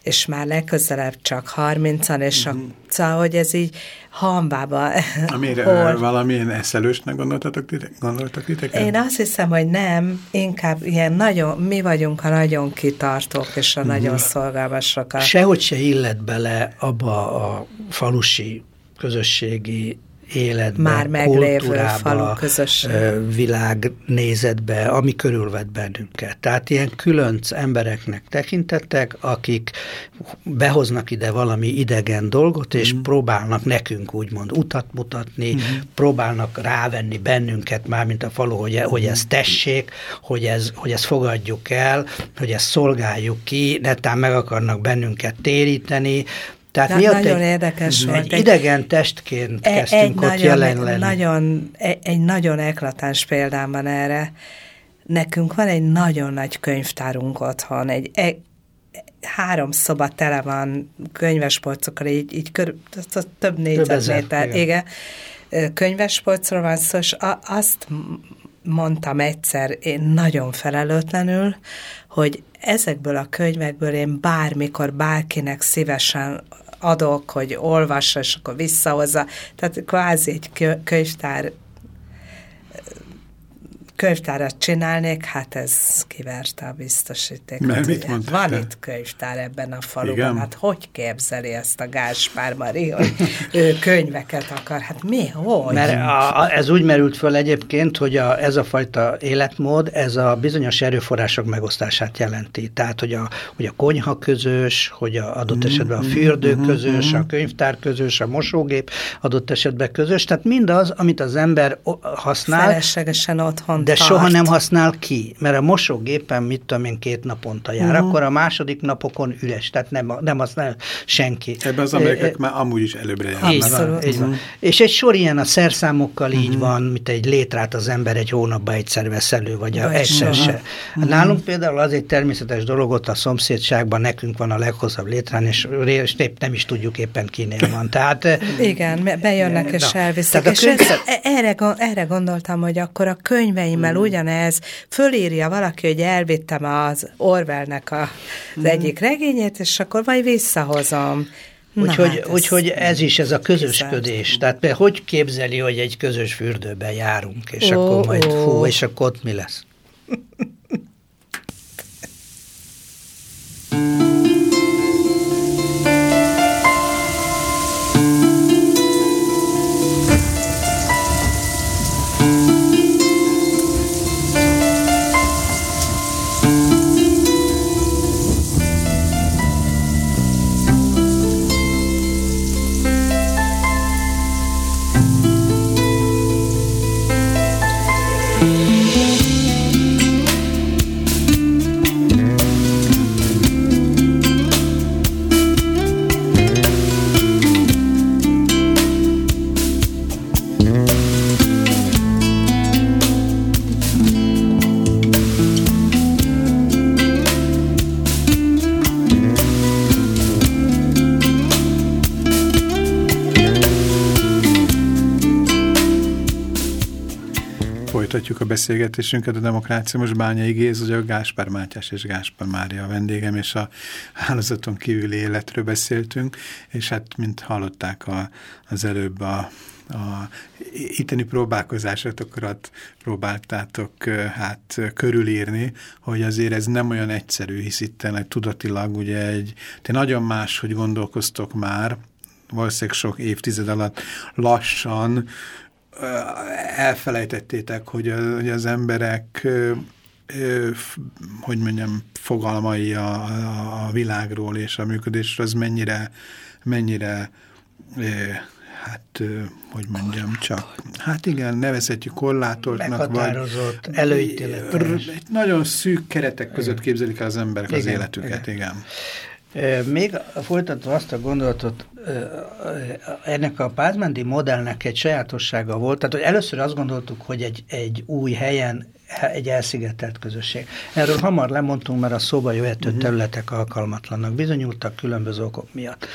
és már legközelebb csak 30-an, és mm-hmm. a, szóval, hogy ez így hambába. (laughs) Amire hol... valamilyen eszelősnek gondoltatok gondoltak titeket? Én azt hiszem, hogy nem, inkább ilyen nagyon, mi vagyunk a nagyon kitartók, és a mm-hmm. nagyon szolgálmasok. Sehogy se illet bele abba a falusi közösségi életbe, Már meglévő falu közösség. világnézetbe, ami körülvet bennünket. Tehát ilyen különc embereknek tekintettek, akik behoznak ide valami idegen dolgot, és mm. próbálnak nekünk úgymond utat mutatni, mm. próbálnak rávenni bennünket, már mint a falu, hogy, hogy ezt tessék, hogy, ez, hogy ezt fogadjuk el, hogy ezt szolgáljuk ki, netán meg akarnak bennünket téríteni, tehát Na, miatt nagyon egy, érdekes volt. Egy idegen testként e- kezdtünk egy ott nagyon, jelen lenni. Nagyon, egy, egy nagyon eklatáns példám van erre. Nekünk van egy nagyon nagy könyvtárunk otthon, egy e, három szoba tele van könyvespolcokkal, így, így kör, több négyzetméter, igen. igen. Könyvespolcról van szó, és a, azt mondtam egyszer, én nagyon felelőtlenül, hogy ezekből a könyvekből én bármikor bárkinek szívesen adok, hogy olvassa, és akkor visszahozza. Tehát kvázi egy könyvtár könyvtárat csinálnék, hát ez kiverte a biztosítékot. Mert mit Van te? itt könyvtár ebben a faluban, Igen? hát hogy képzeli ezt a Gáspár Mari, hogy ő könyveket akar? Hát mi, hogy? Mert a, a, ez úgy merült föl egyébként, hogy a, ez a fajta életmód, ez a bizonyos erőforrások megosztását jelenti. Tehát, hogy a, hogy a konyha közös, hogy a adott esetben a fürdő közös, a könyvtár közös, a mosógép adott esetben közös, tehát mindaz, amit az ember használ. Feleslegesen otthon De tart. soha nem használ ki, mert a mosógépen, mit tudom én, két naponta jár, uh-huh. akkor a második napokon üres, tehát nem, nem használ senki. Ebben az amerikák e, már amúgy is előbbre járnak. Így van, így van. És egy sor ilyen a szerszámokkal uh-huh. így mhm. van, mint egy létrát az ember egy hónapban egyszer vesz elő, vagy a egyszer uh-huh. se. Uh-huh. Nálunk például az egy természetes dolog, ott a szomszédságban nekünk van a leghosszabb létrán, és, és nem is tudjuk éppen kinél van. Tehát, Igen, bejönnek és elviszik. És könyv... E- erre, erre gondoltam, hogy akkor a könyveimmel mm. ugyanez, fölírja valaki, hogy elvittem az Orwellnek a, az mm. egyik regényét, és akkor majd visszahozom. Úgyhogy hát úgyhogy ez is, ez a közösködés. Tehát hogy képzeli, hogy egy közös fürdőben járunk, és oh, akkor majd oh. fú, és akkor ott mi lesz? (laughs) folytatjuk a beszélgetésünket a Demokrácia. Most Bányai Géz, ugye a Gáspár Mátyás és Gáspár Mária a vendégem, és a hálózaton kívüli életről beszéltünk, és hát, mint hallották a, az előbb a, a itteni próbálkozásatokat próbáltátok hát körülírni, hogy azért ez nem olyan egyszerű, hisz itten tudatilag ugye egy, te nagyon más, hogy gondolkoztok már, valószínűleg sok évtized alatt lassan elfelejtettétek, hogy, hogy az emberek hogy mondjam, fogalmai a, a világról és a működésről, az mennyire, mennyire hát, hogy mondjam, csak, hát igen, nevezhetjük korlátoltnak, vagy előítéletes. Nagyon szűk keretek között képzelik el az emberek igen, az életüket, igen. igen. Még folytatva azt a gondolatot, ennek a Pázmándi modellnek egy sajátossága volt, tehát hogy először azt gondoltuk, hogy egy, egy új helyen egy elszigetelt közösség. Erről hamar lemondtunk, mert a szóba jöhető uh-huh. területek alkalmatlannak bizonyultak különböző okok miatt.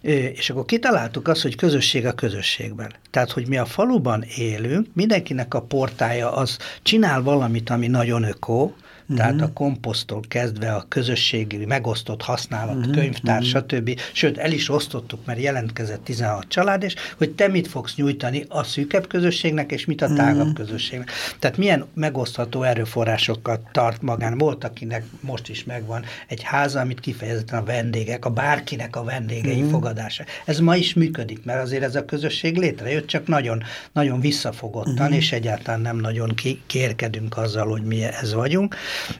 És akkor kitaláltuk azt, hogy közösség a közösségben. Tehát, hogy mi a faluban élünk, mindenkinek a portája az csinál valamit, ami nagyon ökó, Uh-huh. Tehát a komposztól kezdve a közösségi megosztott használat, uh-huh. könyvtár, uh-huh. stb. Sőt, el is osztottuk, mert jelentkezett 16 család, és hogy te mit fogsz nyújtani a szűkebb közösségnek, és mit a tágabb uh-huh. közösségnek. Tehát milyen megosztható erőforrásokat tart magán. Volt, akinek most is megvan egy háza, amit kifejezetten a vendégek, a bárkinek a vendégei uh-huh. fogadása. Ez ma is működik, mert azért ez a közösség létrejött, csak nagyon, nagyon visszafogottan, uh-huh. és egyáltalán nem nagyon kérkedünk azzal, hogy mi ez vagyunk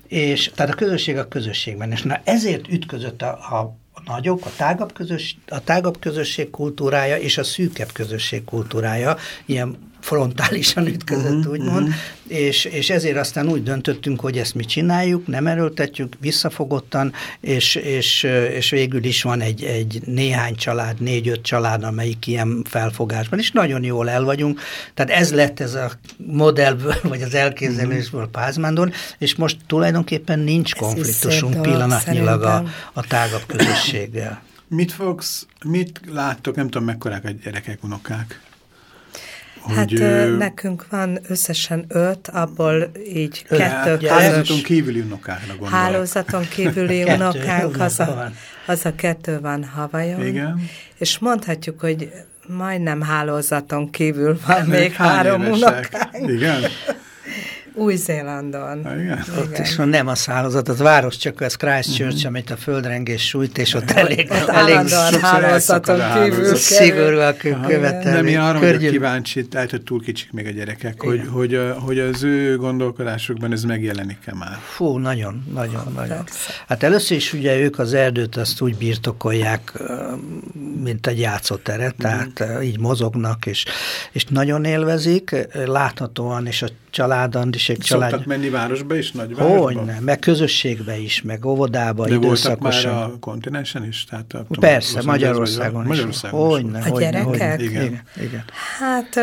és tehát a közösség a közösségben. És na ezért ütközött a, a a nagyok, a tágabb, közös, a tágabb közösség kultúrája és a szűkebb közösség kultúrája ilyen frontálisan ütközött, uh-huh, úgymond, uh-huh. És, és ezért aztán úgy döntöttünk, hogy ezt mi csináljuk, nem erőltetjük, visszafogottan, és, és, és végül is van egy, egy néhány család, négy-öt család, amelyik ilyen felfogásban, és nagyon jól el vagyunk. Tehát ez lett ez a modellből, (laughs) vagy az elképzelésből uh-huh. Pázmándon, és most tulajdonképpen nincs konfliktusunk pillanatnyilag a, a tágabb közösséggel. Mit fogsz, mit láttok, nem tudom mekkorák a gyerekek, unokák? Hát hogy, nekünk van összesen öt, abból így öt, kettő közös. Hálózaton kívüli unokákra gondolok. Hálózaton kívüli (laughs) unokánk, az a, az a kettő van Havajon. Igen. És mondhatjuk, hogy majdnem hálózaton kívül van még három unokánk. Igen? (laughs) Új-Zélandon. Igen. Ott is van nem a szállozat, az város, csak ez Christchurch, uh-huh. amit a földrengés sújt, és ott elég, Ott elég hálózaton kívül szigorú a követelmény. Nem, én arra vagyok kíváncsi, lehet, hogy túl kicsik még a gyerekek, hogy, hogy, hogy az ő gondolkodásukban ez megjelenik-e már. Fú, nagyon, nagyon, nagyon. Hát először is ugye ők az erdőt azt úgy birtokolják, mint egy játszóteret, mm. tehát így mozognak, és, és nagyon élvezik, láthatóan, és a családon is egy család. Szoktak menni városba is, nagyvárosba? Hogyne, meg közösségbe is, meg óvodába, De időszakosan. voltak már a kontinensen is? Tehát a, Persze, Magyarországon is. Magyarországon Hogyne, A gyerekek? Igen. igen. igen. Hát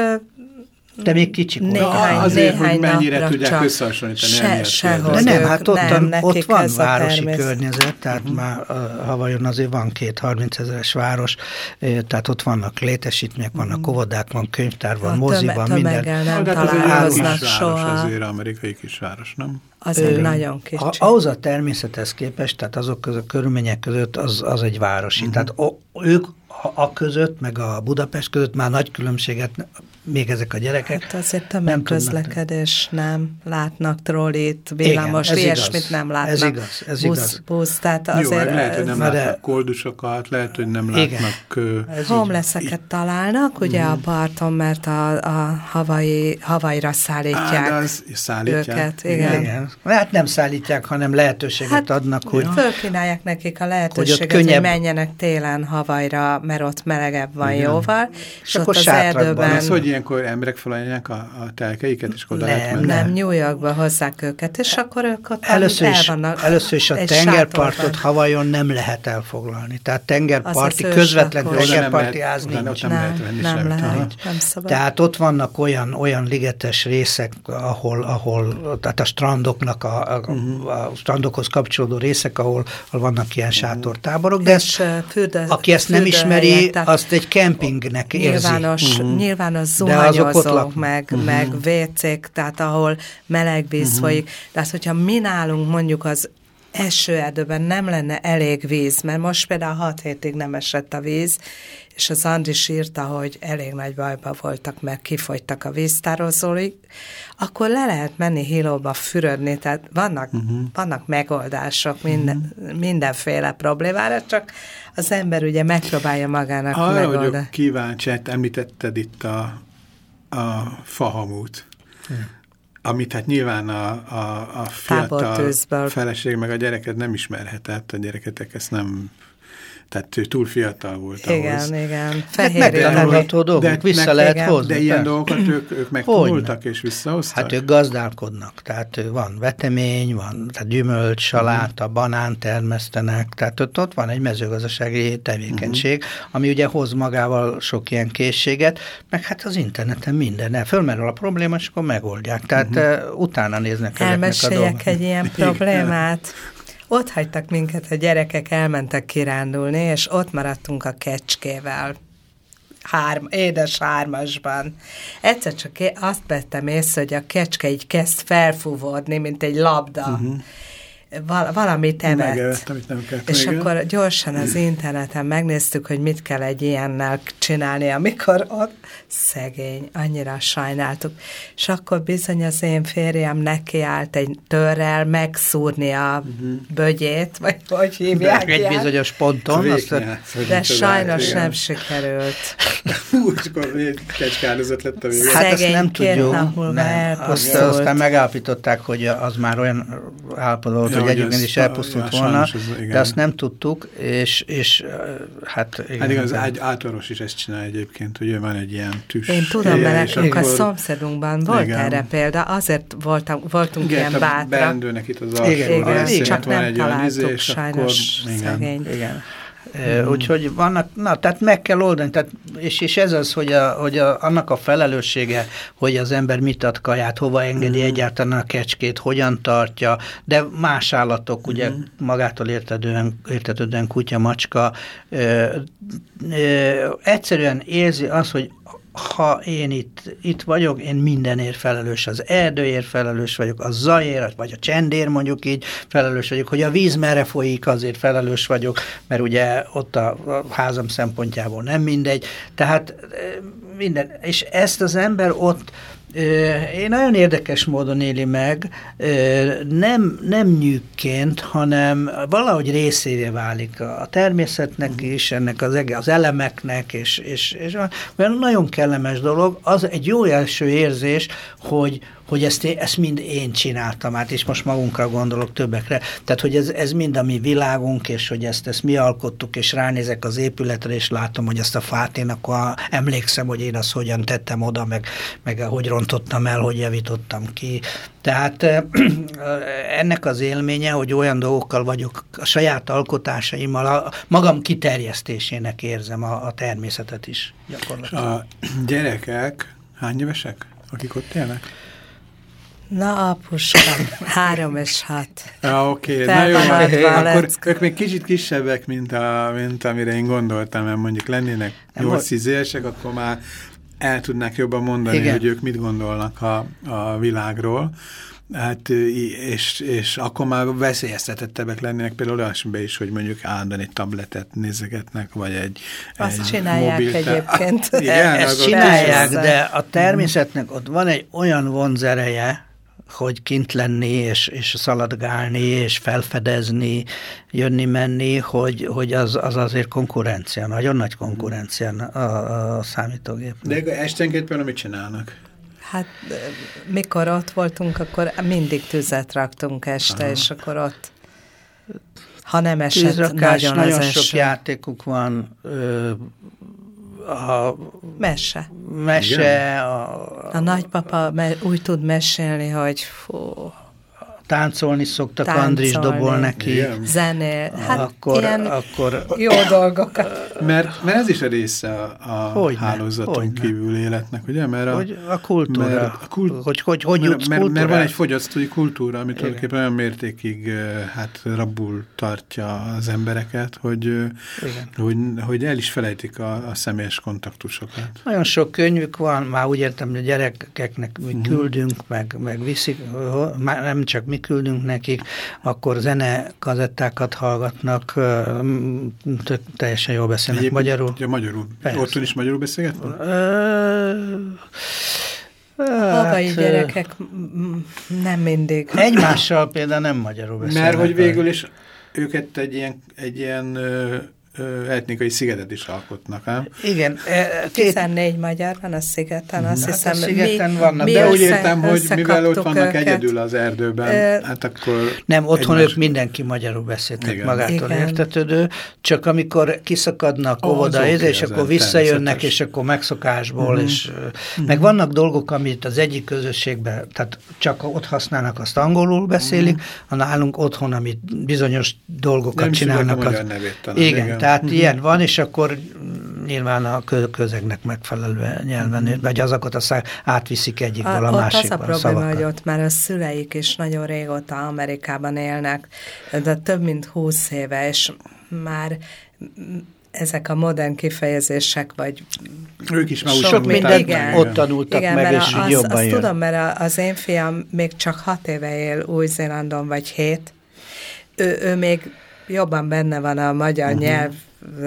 de még kicsik néhány, Azért, néhány hogy mennyire tudják csak. összehasonlítani. Se, sehogy. De nem, hát ott, nem, ott van városi természet. környezet, tehát uh-huh. már uh, Havajon azért van két 30 ezeres város, eh, tehát ott vannak létesítmények, vannak uh-huh. óvodák, van könyvtár, van mozi, töme- van minden. nem de hát ez egy kisváros, soha. azért amerikai kisváros, nem? Az egy nagyon kicsi. A, ahhoz a természethez képest, tehát azok között, a körülmények között az, az egy városi. Uh-huh. Tehát o, ők a, a között, meg a Budapest között már nagy különbséget még ezek a gyerekek Hát azért nem tömegközlekedés nem, látnak trollit, villamos, ilyesmit igaz. nem látnak. Ez igaz, ez busz, igaz. Busz, tehát Jó, azért meg lehet, hogy nem Na de- látnak koldusokat, lehet, hogy nem Igen. látnak... homelesseket találnak, ugye Mhm. a parton, mert a, a havai, havaira szállítják Á, az szállítják. őket. Igen. Igen. Igen. Hát nem szállítják, hanem lehetőséget hát, adnak, hogy... Fölkínálják nekik a lehetőséget, hogy, könnyebb- hogy menjenek télen havajra, mert ott melegebb van Igen. jóval, és, akkor ott az erdőben... Ez hogy ilyenkor emberek felajánlják a, a telkeiket, és oda Nem, lehet menni? Nem, New Yorkba hozzák őket, és akkor ők ott Először el is, vannak először is a tengerpartot. Havajon nem lehet elfoglalni. Tehát tengerparti, Az az közvetlen nem tengerparti ház nem- nincs. ott nem lehet Nem, venni nem semmit. lehet, nem szabad. Tehát ott vannak olyan, olyan ligetes részek, ahol, ahol tehát a strandoknak, a, a, Mhm. a strandokhoz kapcsolódó részek, ahol, ahol vannak ilyen sátortáborok, de és ö, fürdő, aki ezt nem ismeri, azt egy kempingnek érzi. nyilvános, Mhm. nyilvános zuhanyozók, meg, meg WC-k, tehát ahol meleg víz folyik. Tehát, hogyha mi nálunk mondjuk az esőerdőben nem lenne elég víz, mert most például 6 hétig nem esett a víz, és az Andris írta, hogy elég nagy bajba voltak, mert kifogytak a víztározóik, akkor le lehet menni hilóba fürödni, tehát vannak, uh-huh. vannak megoldások minden, uh-huh. mindenféle problémára, csak az ember ugye megpróbálja magának Arra megoldani. vagyok kíváncsi, hát említetted itt a, a fahamút, amit hát nyilván a, a, a fiatal feleség meg a gyereket nem ismerhetett, a gyereketek ezt nem, tehát ő túl fiatal volt ahhoz. Igen, igen. Hát Fehér megtanulható dolgok, vissza meg- lehet igen. hozni. De ilyen persze. dolgokat ők, ők megtanultak és visszahoztak? Hát ők gazdálkodnak, tehát van vetemény, van tehát gyümölcs, saláta, banán termesztenek, tehát ott, ott van egy mezőgazdasági tevékenység, uh-huh. ami ugye hoz magával sok ilyen készséget, meg hát az interneten minden. Fölmerül a probléma, és akkor megoldják. Tehát uh-huh. utána néznek ezeknek a dolgoknak. egy ilyen problémát. Ott hagytak minket, a gyerekek elmentek kirándulni, és ott maradtunk a kecskével. Hárm, édes hármasban. Egyszer csak azt vettem észre, hogy a kecske így kezd felfúvódni, mint egy labda. Uh-huh. Val- valamit evett. Megevett, amit nem kellett. És igen. akkor gyorsan az interneten megnéztük, hogy mit kell egy ilyennel csinálni, amikor ott szegény, annyira sajnáltuk. És akkor bizony az én férjem nekiállt egy törrel megszúrni a uh-huh. bögyét, vagy hogy hívják Egy bizonyos ponton, azt, vagy De sajnos igen. nem sikerült. Úgy, akkor még kecskáldozott lett a vége. Hát azt Szegény nem tudjuk. nem. Azt, aztán megállapították, hogy az már olyan állapotban volt, hogy hogy egyébként is elpusztult ja, volna, sajnos ez- igen. de azt nem tudtuk, és, és hát igen. Hát igen, az igen. ágy, is ezt csinál egyébként, hogy ő van egy ilyen tűs. Én tudom, helye, mert nekünk a akkor- szomszédunkban volt Igen. erre példa, azért voltam, voltunk Igen, ilyen a bátrak. beendőnek itt az alsó Igen, igen, csak nem olyan izé, találtuk, és akkor- sajnos igen. szegény. Igen. Mm. Úgyhogy vannak, na, tehát meg kell oldani, tehát, és, és ez az, hogy, a, hogy a, annak a felelőssége, hogy az ember mit ad kaját, hova engedi mm. egyáltalán a kecskét, hogyan tartja, de más állatok, ugye magától értetődően, értetődően kutya, macska, ö, ö, egyszerűen érzi az, hogy ha én itt, itt vagyok, én mindenért felelős, az erdőért felelős vagyok, a zajért, vagy a csendért mondjuk így felelős vagyok, hogy a víz merre folyik, azért felelős vagyok, mert ugye ott a, házam szempontjából nem mindegy. Tehát eh, minden, és ezt az ember ott Én nagyon érdekes módon éli meg, nem, nem nyűkként, hanem valahogy részévé válik a természetnek is, ennek az, az elemeknek, és, és, és olyan nagyon kellemes dolog. Az egy jó első érzés, hogy, hogy ezt, ezt mind én csináltam át, és most magunkra gondolok többekre. Tehát, hogy ez, ez mind a mi világunk, és hogy ezt, ezt mi alkottuk, és ránézek az épületre, és látom, hogy ezt a fát én akkor emlékszem, hogy én azt hogyan tettem oda, meg, meg hogy rontottam el, hogy javítottam ki. Tehát ennek az élménye, hogy olyan dolgokkal vagyok, a saját alkotásaimmal, a magam kiterjesztésének érzem a, a természetet is gyakorlatilag. A gyerekek hány évesek, akik ott élnek? Na, apuska, három és hat. Ja, oké, okay. na jó, akkor ők még kicsit kisebbek, mint, a, mint amire én gondoltam, mert mondjuk lennének 8-10 évesek, akkor már el tudnák jobban mondani, Igen. hogy ők mit gondolnak a, a világról. Hát, és, és akkor már veszélyeztetettebbek lennének például olyasmibe is, hogy mondjuk állandóan egy tabletet nézegetnek, vagy egy Azt egy csinálják mobil egyébként. Igen, Ezt csinálják, de a természetnek ott van egy olyan vonzereje, hogy kint lenni, és, és szaladgálni, és felfedezni, jönni-menni, hogy, hogy az, az azért konkurencia, nagyon nagy konkurencia a, a számítógép. De esténként például mit csinálnak? Hát mikor ott voltunk, akkor mindig tüzet raktunk este, Aha. és akkor ott ha nem esett Tűzrakás, nagyon, nagyon az sok eső. játékuk van, ö, a mese. Mese. A, a nagypapa úgy tud mesélni, hogy fú, táncolni szoktak, táncolni. Andris dobol neki. Igen. Zenél. Hát akkor, ilyen akkor... jó dolgokat. Mert, mert ez is a része a, hogyne, hálózaton hogyne. kívül életnek, ugye? Mert a, hogy a kultúra. Mert a kult, hogy hogy, hogy mert, mert, mert van egy fogyasztói kultúra, ami tulajdonképpen olyan mértékig hát rabul tartja az embereket, hogy, hogy, hogy el is felejtik a, a személyes kontaktusokat. Nagyon sok könyvük van, már úgy értem, hogy a gyerekeknek mi uh mhm. -huh. küldünk, meg, meg viszik, nem csak mi mi küldünk nekik, akkor zene kazettákat hallgatnak, tök, teljesen jól beszélnek Egyéb, magyarul. Ja, magyarul. Persze. Otthon is magyarul beszélgetnek? Hagai hát, gyerekek nem mindig. Egymással például nem magyarul beszélnek. Mert hogy végül is őket egy ilyen, egy ilyen etnikai szigetet is alkotnak, nem? Igen. E, 14 magyar van a szigeten, azt hát hiszem. A szigeten mi, vannak. Mi de úgy értem, hogy mivel ott vannak őket. egyedül az erdőben, hát akkor... Nem, otthon egymás... ők mindenki magyarul beszéltek Igen. magától Igen. értetődő, csak amikor kiszakadnak oh, óvoda, okay, és akkor visszajönnek, és akkor megszokásból, uh-huh. és uh-huh. meg vannak dolgok, amit az egyik közösségben, tehát csak ott használnak, azt angolul beszélik, uh-huh. a nálunk otthon, amit bizonyos dolgokat Nem csinálnak. Nem az... nevét talán, igen, igen, tehát uh-huh. ilyen van, és akkor nyilván a közegnek megfelelő nyelven, uh-huh. vagy azokat a szá- átviszik egyikből a, a másikba. Az a probléma, szavakat. hogy ott már a szüleik is nagyon régóta Amerikában élnek, de több mint húsz éve, és már ezek a modern kifejezések, vagy ők is már úgy sok mindent igen, ott tanultak igen, meg, és az, jobban azt jön. tudom, mert az én fiam még csak hat éve él Új-Zélandon, vagy hét, ő, ő még jobban benne van a magyar uh-huh. nyelv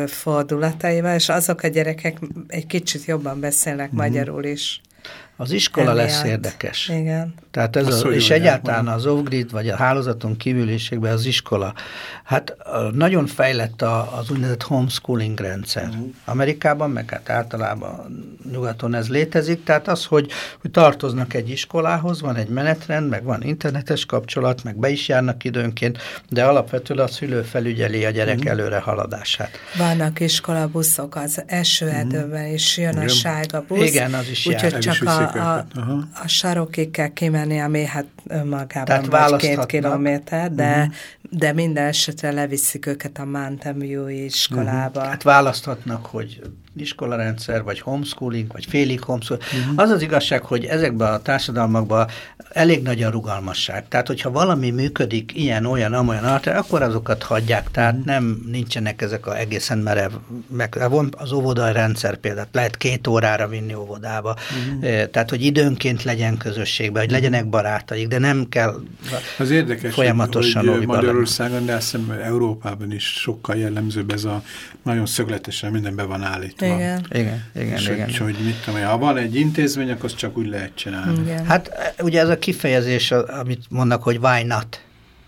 fordulataival, és azok a gyerekek egy kicsit jobban beszélnek uh-huh. magyarul is. Az iskola Emiatt. lesz érdekes. Igen. Tehát ez a, és egyáltalán az off-grid, vagy a hálózaton kívüliségben az iskola, hát nagyon fejlett a, az úgynevezett homeschooling rendszer. Uh-huh. Amerikában, meg hát általában nyugaton ez létezik, tehát az, hogy, hogy tartoznak egy iskolához, van egy menetrend, meg van internetes kapcsolat, meg be is járnak időnként, de alapvetően a szülő felügyeli a gyerek uh-huh. előre haladását. Vannak iskolabuszok az esőerdőben, uh-huh. és jön Igen. a sárga busz. Igen, az is Úgyhogy csak a, a, a sarokig kell kimenni, ami hát önmagában Tehát vagy két kilométer, de, uh-huh. de minden esetre leviszik őket a Mountain View iskolába. Uh-huh. Hát választhatnak, hogy iskolarendszer, vagy homeschooling, vagy félig homeschooling. Uh-huh. Az az igazság, hogy ezekben a társadalmakban elég nagy a rugalmasság. Tehát, hogyha valami működik ilyen, olyan, amolyan, akkor azokat hagyják. Tehát uh-huh. nem nincsenek ezek a egészen merev. Meg, az óvodai rendszer például, lehet két órára vinni óvodába. Uh-huh. Tehát, hogy időnként legyen közösségben, hogy legyenek barátaik, de nem kell az érdekes, folyamatosan hogy Magyarországon, de azt hiszem Európában is sokkal jellemzőbb ez a nagyon szögletesen minden be van állítva van. Igen. Igen, igen, És igen. Hogy, hogy mit tudom ha van egy intézmény, akkor csak úgy lehet csinálni. Igen. Hát ugye ez a kifejezés, amit mondnak, hogy why not?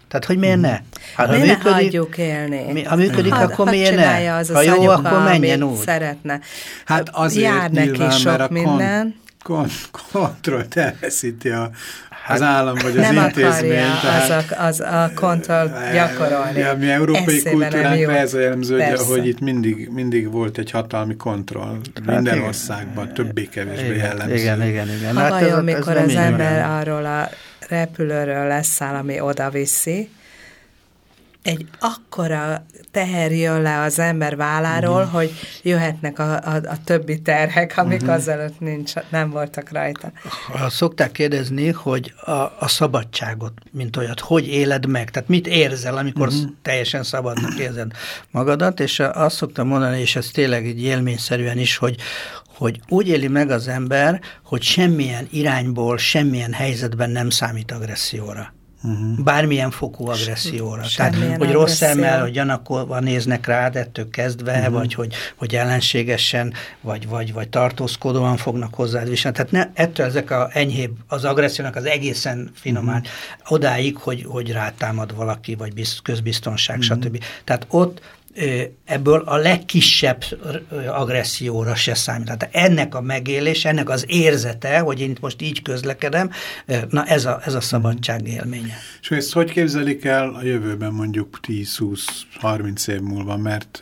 Tehát, hogy miért ne? Hát, ha Miért ne működik, hagyjuk élni? mi- ha működik, Hadd- akkor hadd miért ne? csinálja Az Ha az jó, anyuka, akkor menjen úgy. szeretne. Hát azért Jár neki nyilván, sok mert a minden. Kon, kon, kontrollt elveszíti a, az állam vagy az nem intézmény. akarja az a, az a kontroll gyakorolni. Ja, mi európai Eszébe nem kultúránkban jut. ez a jellemző, hogy, itt mindig, mindig volt egy hatalmi kontroll. Minden igen. országban, többé-kevésbé jellemző. igen, igen, igen. Ha Hát vajon, ez mikor az ember arról a repülőről leszáll, ami oda viszi, egy akkora teher jön le az ember válláról, uh-huh. hogy jöhetnek a, a, a többi terhek, amik uh-huh. azelőtt nincs, nem voltak rajta. Szokták kérdezni, hogy a, a szabadságot, mint olyat, hogy éled meg? Tehát mit érzel, amikor uh-huh. teljesen szabadnak érzed magadat? És azt szoktam mondani, és ez tényleg egy élményszerűen is, hogy, hogy úgy éli meg az ember, hogy semmilyen irányból, semmilyen helyzetben nem számít agresszióra. Uh-huh. Bármilyen fokú agresszióra. Tehát, Semmilyen hogy rossz agresszió. szemmel, hogy gyanakolva néznek rád ettől kezdve, uh-huh. vagy hogy, hogy ellenségesen, vagy, vagy, vagy tartózkodóan fognak hozzád viselni. Tehát ne, ettől ezek a enyhébb, az agressziónak az egészen finomán, uh-huh. odáig, hogy, hogy rátámad valaki, vagy biz, közbiztonság, uh-huh. stb. Tehát ott ebből a legkisebb agresszióra se számít. Tehát ennek a megélés, ennek az érzete, hogy én itt most így közlekedem, na ez a, ez a szabadság élménye. És ezt hogy képzelik el a jövőben mondjuk 10-20-30 év múlva? Mert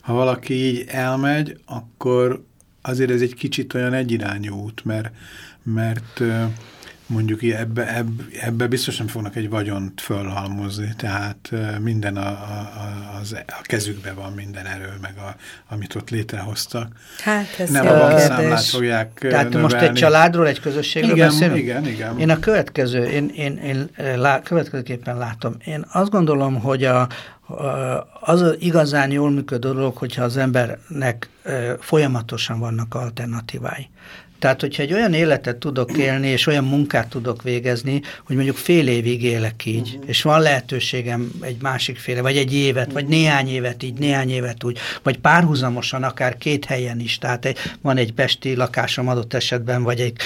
ha valaki így elmegy, akkor azért ez egy kicsit olyan egyirányú út, mert, mert mondjuk így ebbe, ebbe, ebbe biztos nem fognak egy vagyont fölhalmozni, tehát minden a, a, a, az, a kezükben van minden erő, meg a, amit ott létrehoztak. Hát ez Nem a bankszámlát fogják Tehát most egy növelni. családról, egy közösségről Igen, beszélünk? igen, igen. Én a következő, én, én, én lá, következőképpen látom. Én azt gondolom, hogy a, az igazán jól működő dolog, hogyha az embernek folyamatosan vannak alternatívái. Tehát, hogyha egy olyan életet tudok élni, és olyan munkát tudok végezni, hogy mondjuk fél évig élek így, uh-huh. és van lehetőségem egy másik féle, vagy egy évet, uh-huh. vagy néhány évet így, néhány évet úgy, vagy párhuzamosan, akár két helyen is. Tehát egy, van egy pesti lakásom adott esetben, vagy egy,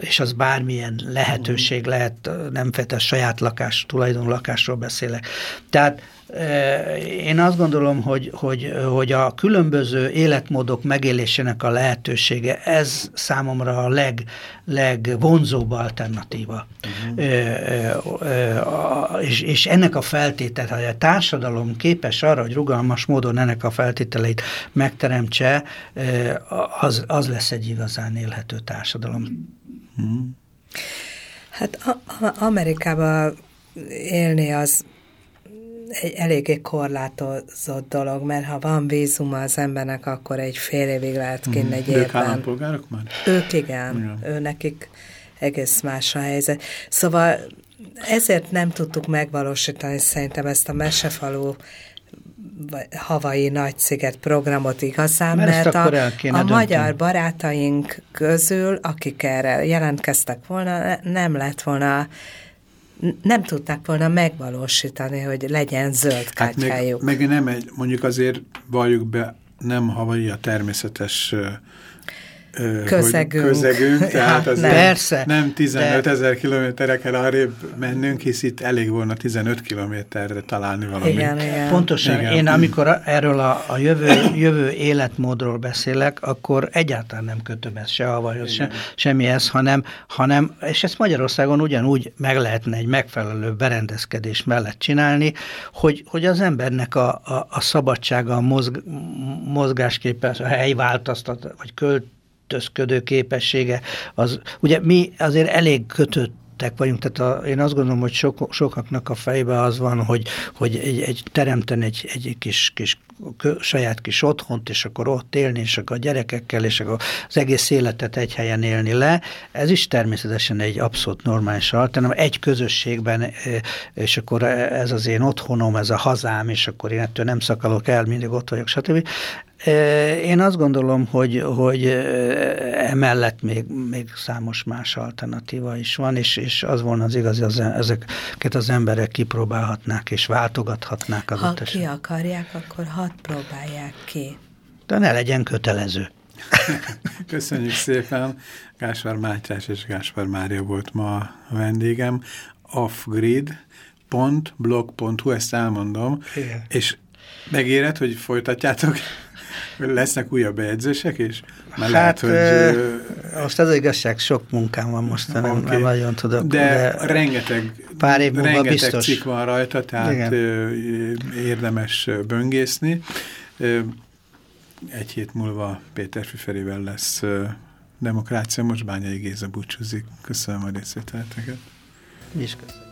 és az bármilyen lehetőség uh-huh. lehet, nem feltétlenül saját lakás, tulajdonú lakásról beszélek. Tehát én azt gondolom, hogy, hogy, hogy a különböző életmódok megélésének a lehetősége, ez számomra a leg, legvonzóbb alternatíva. Uh-huh. És, és ennek a feltétel, hogy a társadalom képes arra, hogy rugalmas módon ennek a feltételeit megteremtse, az, az lesz egy igazán élhető társadalom. Uh-huh. Hát a, a, Amerikában élni az egy eléggé korlátozott dolog, mert ha van vízuma az embernek, akkor egy fél évig lehet kinn egy évben. Ők állampolgárok már? Ők igen, igen. ő nekik egész más a helyzet. Szóval ezért nem tudtuk megvalósítani szerintem ezt a mesefalú havai nagysziget programot igazán, mert, mert a, a dönteni. magyar barátaink közül, akik erre jelentkeztek volna, nem lett volna nem tudták volna megvalósítani, hogy legyen zöld kártyájuk. Hát meg, meg nem egy, mondjuk azért valljuk be, nem havai a természetes közegünk. közegünk, (laughs) tehát azért Persze, nem 15 ezer kilométerekkel arrébb mennünk, hisz itt elég volna 15 kilométerre találni valamit. Igen, igen. Pontosan. Igen. Én amikor erről a, a jövő, jövő életmódról beszélek, akkor egyáltalán nem kötöm ezt se havajhoz, se, semmi ez, hanem, hanem, és ezt Magyarországon ugyanúgy meg lehetne egy megfelelő berendezkedés mellett csinálni, hogy, hogy az embernek a, a, a szabadsága, a mozg, mozgásképes, a helyváltoztat, vagy költ, öltözködő képessége, az, ugye mi azért elég kötött vagyunk, tehát a, én azt gondolom, hogy sok, sokaknak a fejbe az van, hogy, hogy egy, egy teremteni egy, egy kis, kis saját kis otthont, és akkor ott élni, és akkor a gyerekekkel, és akkor az egész életet egy helyen élni le. Ez is természetesen egy abszolút normális alternatív. Egy közösségben, és akkor ez az én otthonom, ez a hazám, és akkor én ettől nem szakalok el, mindig ott vagyok, stb. Én azt gondolom, hogy, hogy emellett még, még számos más alternatíva is van, és, és az volna az igazi, az, ezeket az emberek kipróbálhatnák, és váltogathatnák az Ha ki akarják, akkor hadd próbálják ki. De ne legyen kötelező. (laughs) Köszönjük szépen. Gáspár Mátyás és Gáspár Mária volt ma a vendégem. offgrid.blog.hu, ezt elmondom. Igen. És megéred, hogy folytatjátok? Lesznek újabb bejegyzések, és már hát, lehet, hogy... Ö, most az igazság, sok munkám van most, okay. nem, nem nagyon tudok. De, de rengeteg, pár év rengeteg biztos. cikk van rajta, tehát Igen. érdemes böngészni. Egy hét múlva Péter Füferivel lesz demokrácia, most Bányai Géza búcsúzik. Köszönöm a részvételteket. Mi is köszönöm.